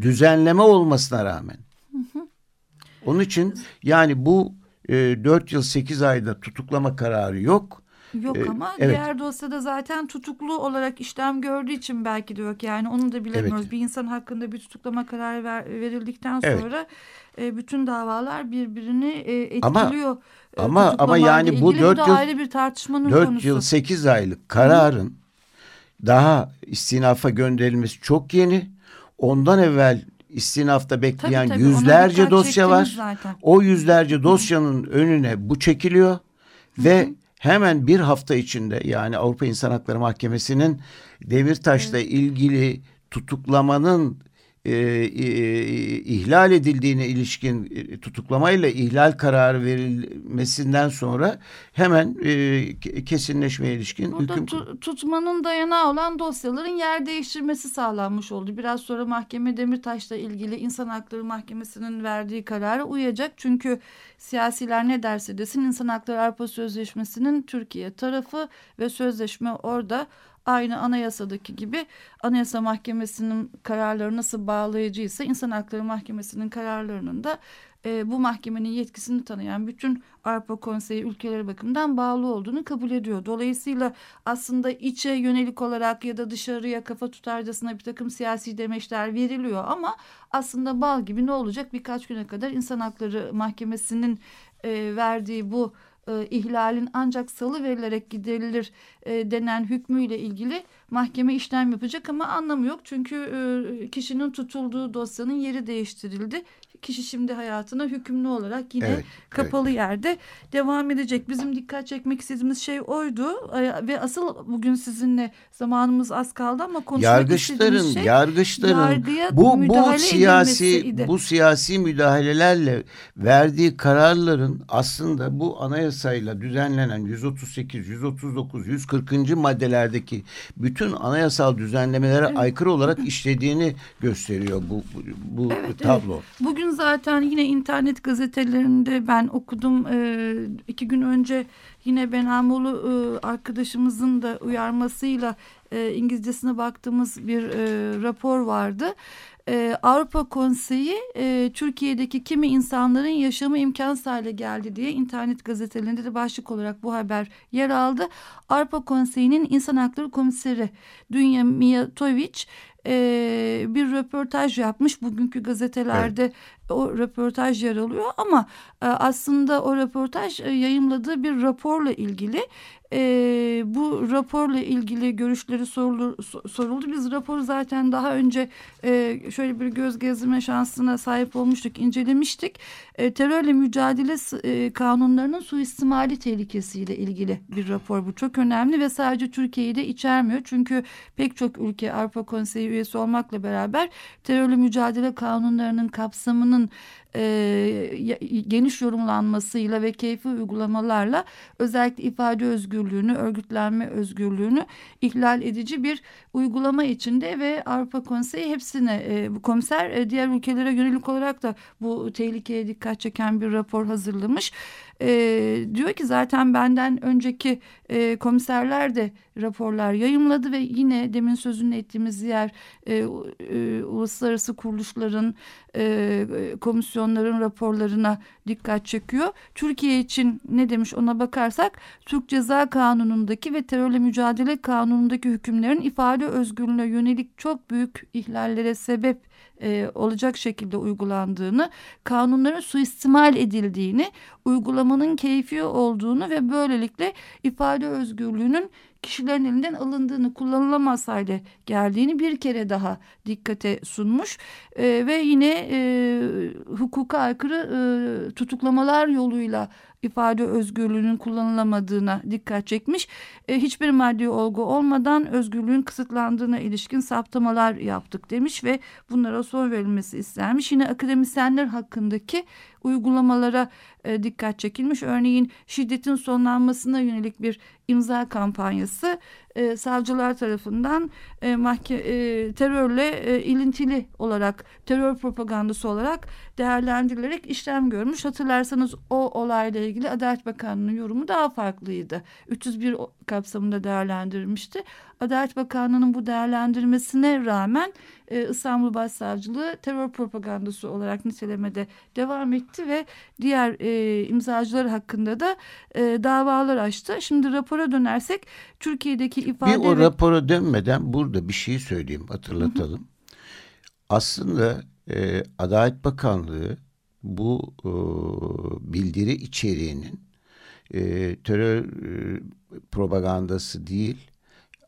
düzenleme olmasına rağmen. Onun için yani bu e, 4 yıl 8 ayda tutuklama kararı yok. Yok Ee, ama evet. diğer dosyada zaten tutuklu olarak işlem gördüğü için belki de yok. Yani onu da bilemiyoruz. Evet. Bir insan hakkında bir tutuklama kararı ver- verildikten Evet. sonra e, bütün davalar birbirini e, Ama- etkiliyor. E, ama- ama yani bu ilgili. dört da yıl- ayrı bir tartışmanın 4 konusu. yıl 8 aylık kararın daha istinafa gönderilmesi çok yeni. Ondan evvel istinafta bekleyen Tabii, tabii, yüzlerce dosya var. zaten. O yüzlerce dosyanın önüne bu çekiliyor ve hemen bir hafta içinde yani Avrupa İnsan Hakları Mahkemesi'nin Demirtaş'la ilgili tutuklamanın e, e, ihlal edildiğine ilişkin e, tutuklamayla ihlal kararı verilmesinden sonra hemen e, kesinleşmeye ilişkin Burada hüküm... tu- tutmanın dayanağı olan dosyaların yer değiştirmesi sağlanmış oldu. Biraz sonra mahkeme Demirtaş'la ilgili İnsan Hakları Mahkemesi'nin verdiği karara uyacak. Çünkü siyasiler ne derse desin İnsan Hakları Avrupa Sözleşmesi'nin Türkiye tarafı ve sözleşme orada aynı anayasadaki gibi Anayasa Mahkemesi'nin kararları nasıl bağlayıcıysa İnsan Hakları Mahkemesi'nin kararlarının da e, bu mahkemenin yetkisini tanıyan bütün Avrupa Konseyi ülkeleri bakımından bağlı olduğunu kabul ediyor. Dolayısıyla aslında içe yönelik olarak ya da dışarıya kafa tutarcasına bir takım siyasi demeçler veriliyor ama aslında bal gibi ne olacak birkaç güne kadar İnsan Hakları Mahkemesi'nin e, verdiği bu e, ihlalin ancak salı verilerek giderilir e, denen hükmüyle ilgili mahkeme işlem yapacak ama anlamı yok. Çünkü e, kişinin tutulduğu dosyanın yeri değiştirildi. Kişi şimdi hayatına hükümlü olarak yine Evet, kapalı yerde devam edecek. Bizim dikkat çekmek istediğimiz şey oydu E, ve asıl bugün sizinle zamanımız az kaldı ama konuşmak yargıçların şey yargıçların bu bu siyasi bu siyasi müdahalelerle verdiği kararların aslında bu anayasayla düzenlenen 138, 139, 140. maddelerdeki bütün anayasal düzenlemelere aykırı olarak işlediğini gösteriyor bu bu, bu Evet, tablo. Bugün zaten yine internet gazetelerinde ben okudum e, iki gün önce yine Benamolu e, arkadaşımızın da uyarmasıyla e, İngilizcesine baktığımız bir e, rapor vardı. E, Avrupa Konseyi e, Türkiye'deki kimi insanların yaşamı imkansız hale geldi diye internet gazetelerinde de başlık olarak bu haber yer aldı. Avrupa Konseyi'nin İnsan Hakları Komiseri Dünya Mijatovic e, bir röportaj yapmış. Bugünkü gazetelerde o röportaj yer alıyor ama e, aslında o röportaj e, yayımladığı bir raporla ilgili. E, bu raporla ilgili görüşleri sorulur, so- soruldu. Biz raporu zaten daha önce e, şöyle bir göz gezdirme şansına sahip olmuştuk, incelemiştik. E, terörle mücadele e, kanunlarının suistimali tehlikesiyle ilgili bir rapor bu. Çok önemli ve sadece Türkiye'yi de içermiyor. Çünkü pek çok ülke Avrupa Konseyi üyesi olmakla beraber terörle mücadele kanunlarının kapsamının e, geniş yorumlanmasıyla ve keyfi uygulamalarla özellikle ifade özgürlüğünü, örgütlenme özgürlüğünü ihlal edici bir uygulama içinde ve Avrupa Konseyi hepsine e, bu komiser e, diğer ülkelere yönelik olarak da bu tehlikeye dikkat çeken bir rapor hazırlamış. E, diyor ki zaten benden önceki e, komiserler de raporlar yayımladı ve yine demin sözünü ettiğimiz diğer e, e, uluslararası kuruluşların e, komisyonların raporlarına dikkat çekiyor. Türkiye için ne demiş ona bakarsak Türk Ceza Kanunu'ndaki ve terörle mücadele kanunundaki hükümlerin ifade özgürlüğüne yönelik çok büyük ihlallere sebep e, olacak şekilde uygulandığını, kanunların suistimal edildiğini, uygulamanın keyfi olduğunu ve böylelikle ifade özgürlüğünün kişilerin elinden alındığını, kullanılamaz hale geldiğini bir kere daha dikkate sunmuş. E, ve yine e, hukuka aykırı e, tutuklamalar yoluyla ifade özgürlüğünün kullanılamadığına dikkat çekmiş. E, hiçbir maddi olgu olmadan özgürlüğün kısıtlandığına ilişkin saptamalar yaptık demiş ve bunlara son verilmesi istenmiş. Yine akademisyenler hakkındaki uygulamalara e, dikkat çekilmiş. Örneğin şiddetin sonlanmasına yönelik bir imza kampanyası e, savcılar tarafından e, mahke e, terörle e, ilintili olarak terör propagandası olarak değerlendirilerek işlem görmüş. Hatırlarsanız o olayla ilgili Adalet Bakanlığı'nın yorumu daha farklıydı. 301 o- kapsamında değerlendirilmişti. Adalet Bakanlığı'nın bu değerlendirmesine rağmen e, İstanbul Başsavcılığı terör propagandası olarak nitelemede devam etti ve diğer e, imzacılar hakkında da e, davalar açtı. Şimdi rapora dönersek Türkiye'deki ifade Bir o rapora dönmeden burada bir şey söyleyeyim, hatırlatalım. Aslında e, Adalet Bakanlığı bu e, bildiri içeriğinin e, terör e, propagandası değil,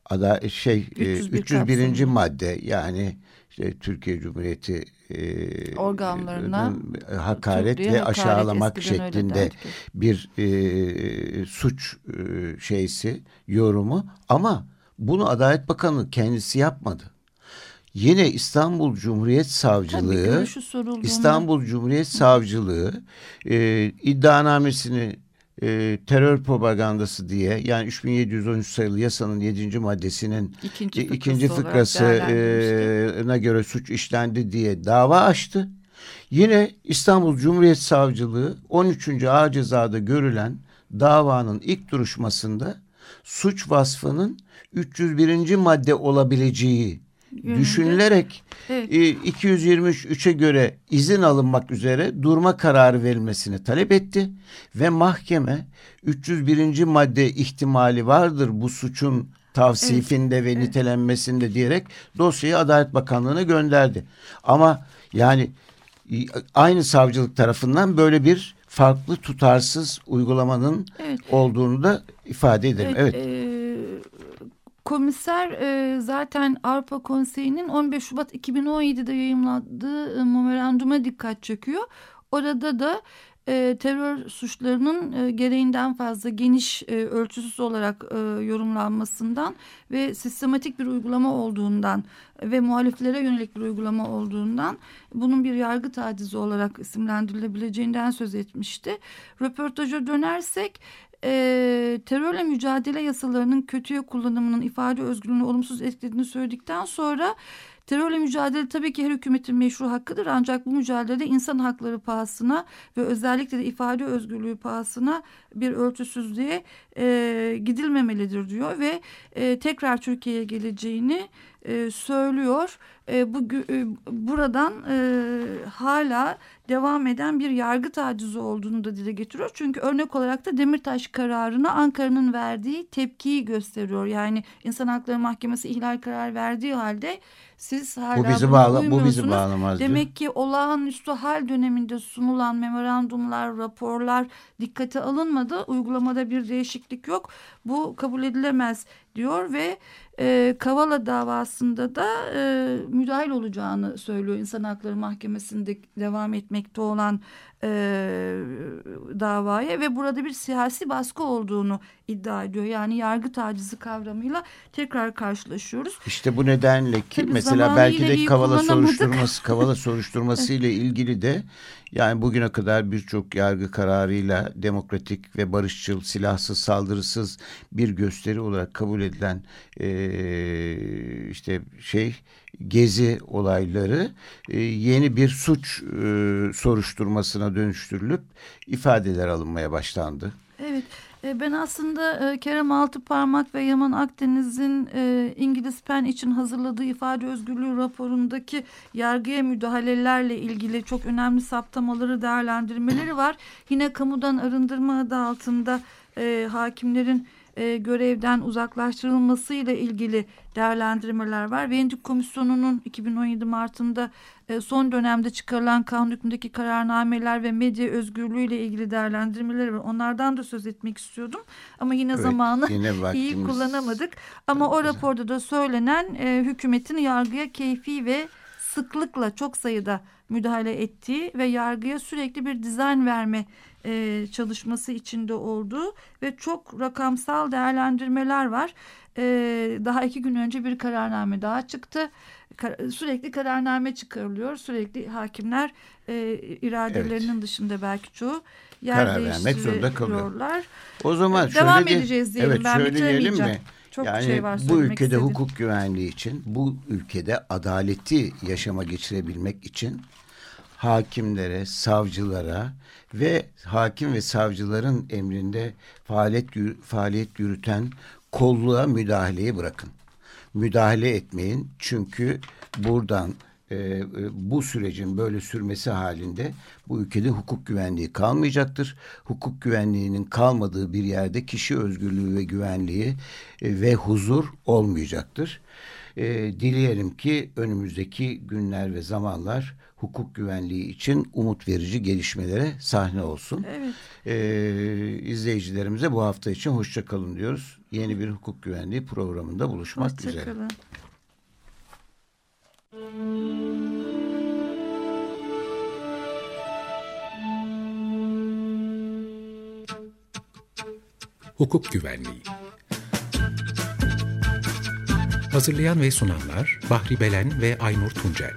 ada şey e, 301 301. kapsamı. madde yani işte Türkiye Cumhuriyeti e, Organlarına, hakaret Türklüğe ve hakaret, aşağılamak şeklinde bir e, suç e, şeysi yorumu ama bunu Adalet Bakanı kendisi yapmadı. Yine İstanbul Cumhuriyet Savcılığı İstanbul Cumhuriyet Savcılığı e, iddianamesini e, terör propagandası diye yani 3713 sayılı yasanın 7. maddesinin İkinci e, fıkrası ikinci fıkrasına göre suç işlendi diye dava açtı. Yine İstanbul Cumhuriyet Savcılığı 13. Ağır Ceza'da görülen davanın ilk duruşmasında suç vasfının 301. madde olabileceği Yönünde. düşünülerek Evet. e, 223'e göre izin alınmak üzere durma kararı verilmesini talep etti ve mahkeme 301. madde ihtimali vardır bu suçun tavsifinde ve nitelenmesinde diyerek dosyayı Adalet Bakanlığı'na gönderdi. Ama yani e, aynı savcılık tarafından böyle bir farklı tutarsız uygulamanın Evet. olduğunu da ifade edelim. Evet. e, komiser e, zaten Avrupa Konseyi'nin 15 Şubat 2017'de yayımladığı e, memoranduma dikkat çekiyor. Orada da e, terör suçlarının e, gereğinden fazla geniş e, ölçüsüz olarak e, yorumlanmasından ve sistematik bir uygulama olduğundan ve muhaliflere yönelik bir uygulama olduğundan bunun bir yargı tacizi olarak isimlendirilebileceğinden söz etmişti. Röportaja dönersek e, terörle mücadele yasalarının kötüye kullanımının ifade özgürlüğünü olumsuz etkilediğini söyledikten sonra terörle mücadele tabii ki her hükümetin meşru hakkıdır. Ancak bu mücadelede insan hakları pahasına ve özellikle de ifade özgürlüğü pahasına bir ölçüsüzlüğe e, gidilmemelidir diyor ve e, tekrar Türkiye'ye geleceğini e, söylüyor. E, bu e, buradan e, hala devam eden bir yargı tacizi olduğunu da dile getiriyor. Çünkü örnek olarak da Demirtaş kararına Ankara'nın verdiği tepkiyi gösteriyor. Yani İnsan Hakları Mahkemesi ihlal karar verdiği halde siz hala Bu bizi bağla bu bizi bağlamaz diyor. Demek ki olağanüstü hal döneminde sunulan memorandumlar, raporlar dikkate alınmadı. Uygulamada bir değişiklik yok. Bu kabul edilemez diyor ve e, Kavala davasında da e, müdahil olacağını söylüyor. İnsan Hakları Mahkemesi'nde devam etmekte olan e, davaya ve burada bir siyasi baskı olduğunu iddia ediyor. Yani yargı tacizi kavramıyla tekrar karşılaşıyoruz. İşte bu nedenle ki Tabii mesela belki de Kavala soruşturması Kavala soruşturması ile ilgili de yani bugüne kadar birçok yargı kararıyla demokratik ve barışçıl, silahsız, saldırısız bir gösteri olarak kabul edilen eee, işte şey gezi olayları e, yeni bir suç e, soruşturmasına dönüştürülüp ifadeler alınmaya başlandı. Evet, e, ben aslında e, Kerem Altıparmak ve Yaman Akdeniz'in e, İngiliz PEN için hazırladığı ifade özgürlüğü raporundaki yargıya müdahalelerle ilgili çok önemli saptamaları, değerlendirmeleri var. Yine kamudan arındırma adı altında hakimlerin e, görevden uzaklaştırılmasıyla ilgili değerlendirmeler var. Venedik Komisyonu'nun 2017 Mart'ında e, son dönemde çıkarılan kanun hükmündeki kararnameler ve medya özgürlüğü ile ilgili değerlendirmeleri var. Onlardan da söz etmek istiyordum. Ama yine Evet, zamanı yine iyi vaktimiz- kullanamadık. Ama o raporda da söylenen e, hükümetin yargıya keyfi ve sıklıkla çok sayıda müdahale ettiği ve yargıya sürekli bir dizayn verme e, çalışması içinde olduğu ve çok rakamsal değerlendirmeler var. E, daha iki gün önce bir kararname daha çıktı. Kar- sürekli kararname çıkarılıyor. Sürekli hakimler e, iradelerinin dışında belki çoğu yer Karar vermek zorunda kalıyor. değiştiriyorlar. O zaman Devam şöyle de- edeceğiz diyelim. Evet, ben bitiremeyeceğim. mi? Çok yani şey var bu ülkede istediğim. hukuk güvenliği için, bu ülkede adaleti yaşama geçirebilmek için hakimlere, savcılara ve hakim ve savcıların emrinde faaliyet faaliyet yürüten kolluğa müdahaleyi bırakın. Müdahale etmeyin çünkü buradan e, e, bu sürecin böyle sürmesi halinde bu ülkede hukuk güvenliği kalmayacaktır. Hukuk güvenliğinin kalmadığı bir yerde kişi özgürlüğü ve güvenliği e, ve huzur olmayacaktır. E, dileyelim ki önümüzdeki günler ve zamanlar hukuk güvenliği için umut verici gelişmelere sahne olsun. Evet. E, izleyicilerimize bu hafta için hoşça kalın diyoruz. Yeni bir hukuk güvenliği programında buluşmak üzere. Hoşçakalın. Hukuk Güvenliği Hazırlayan ve sunanlar Bahri Belen ve Aynur Tuncel.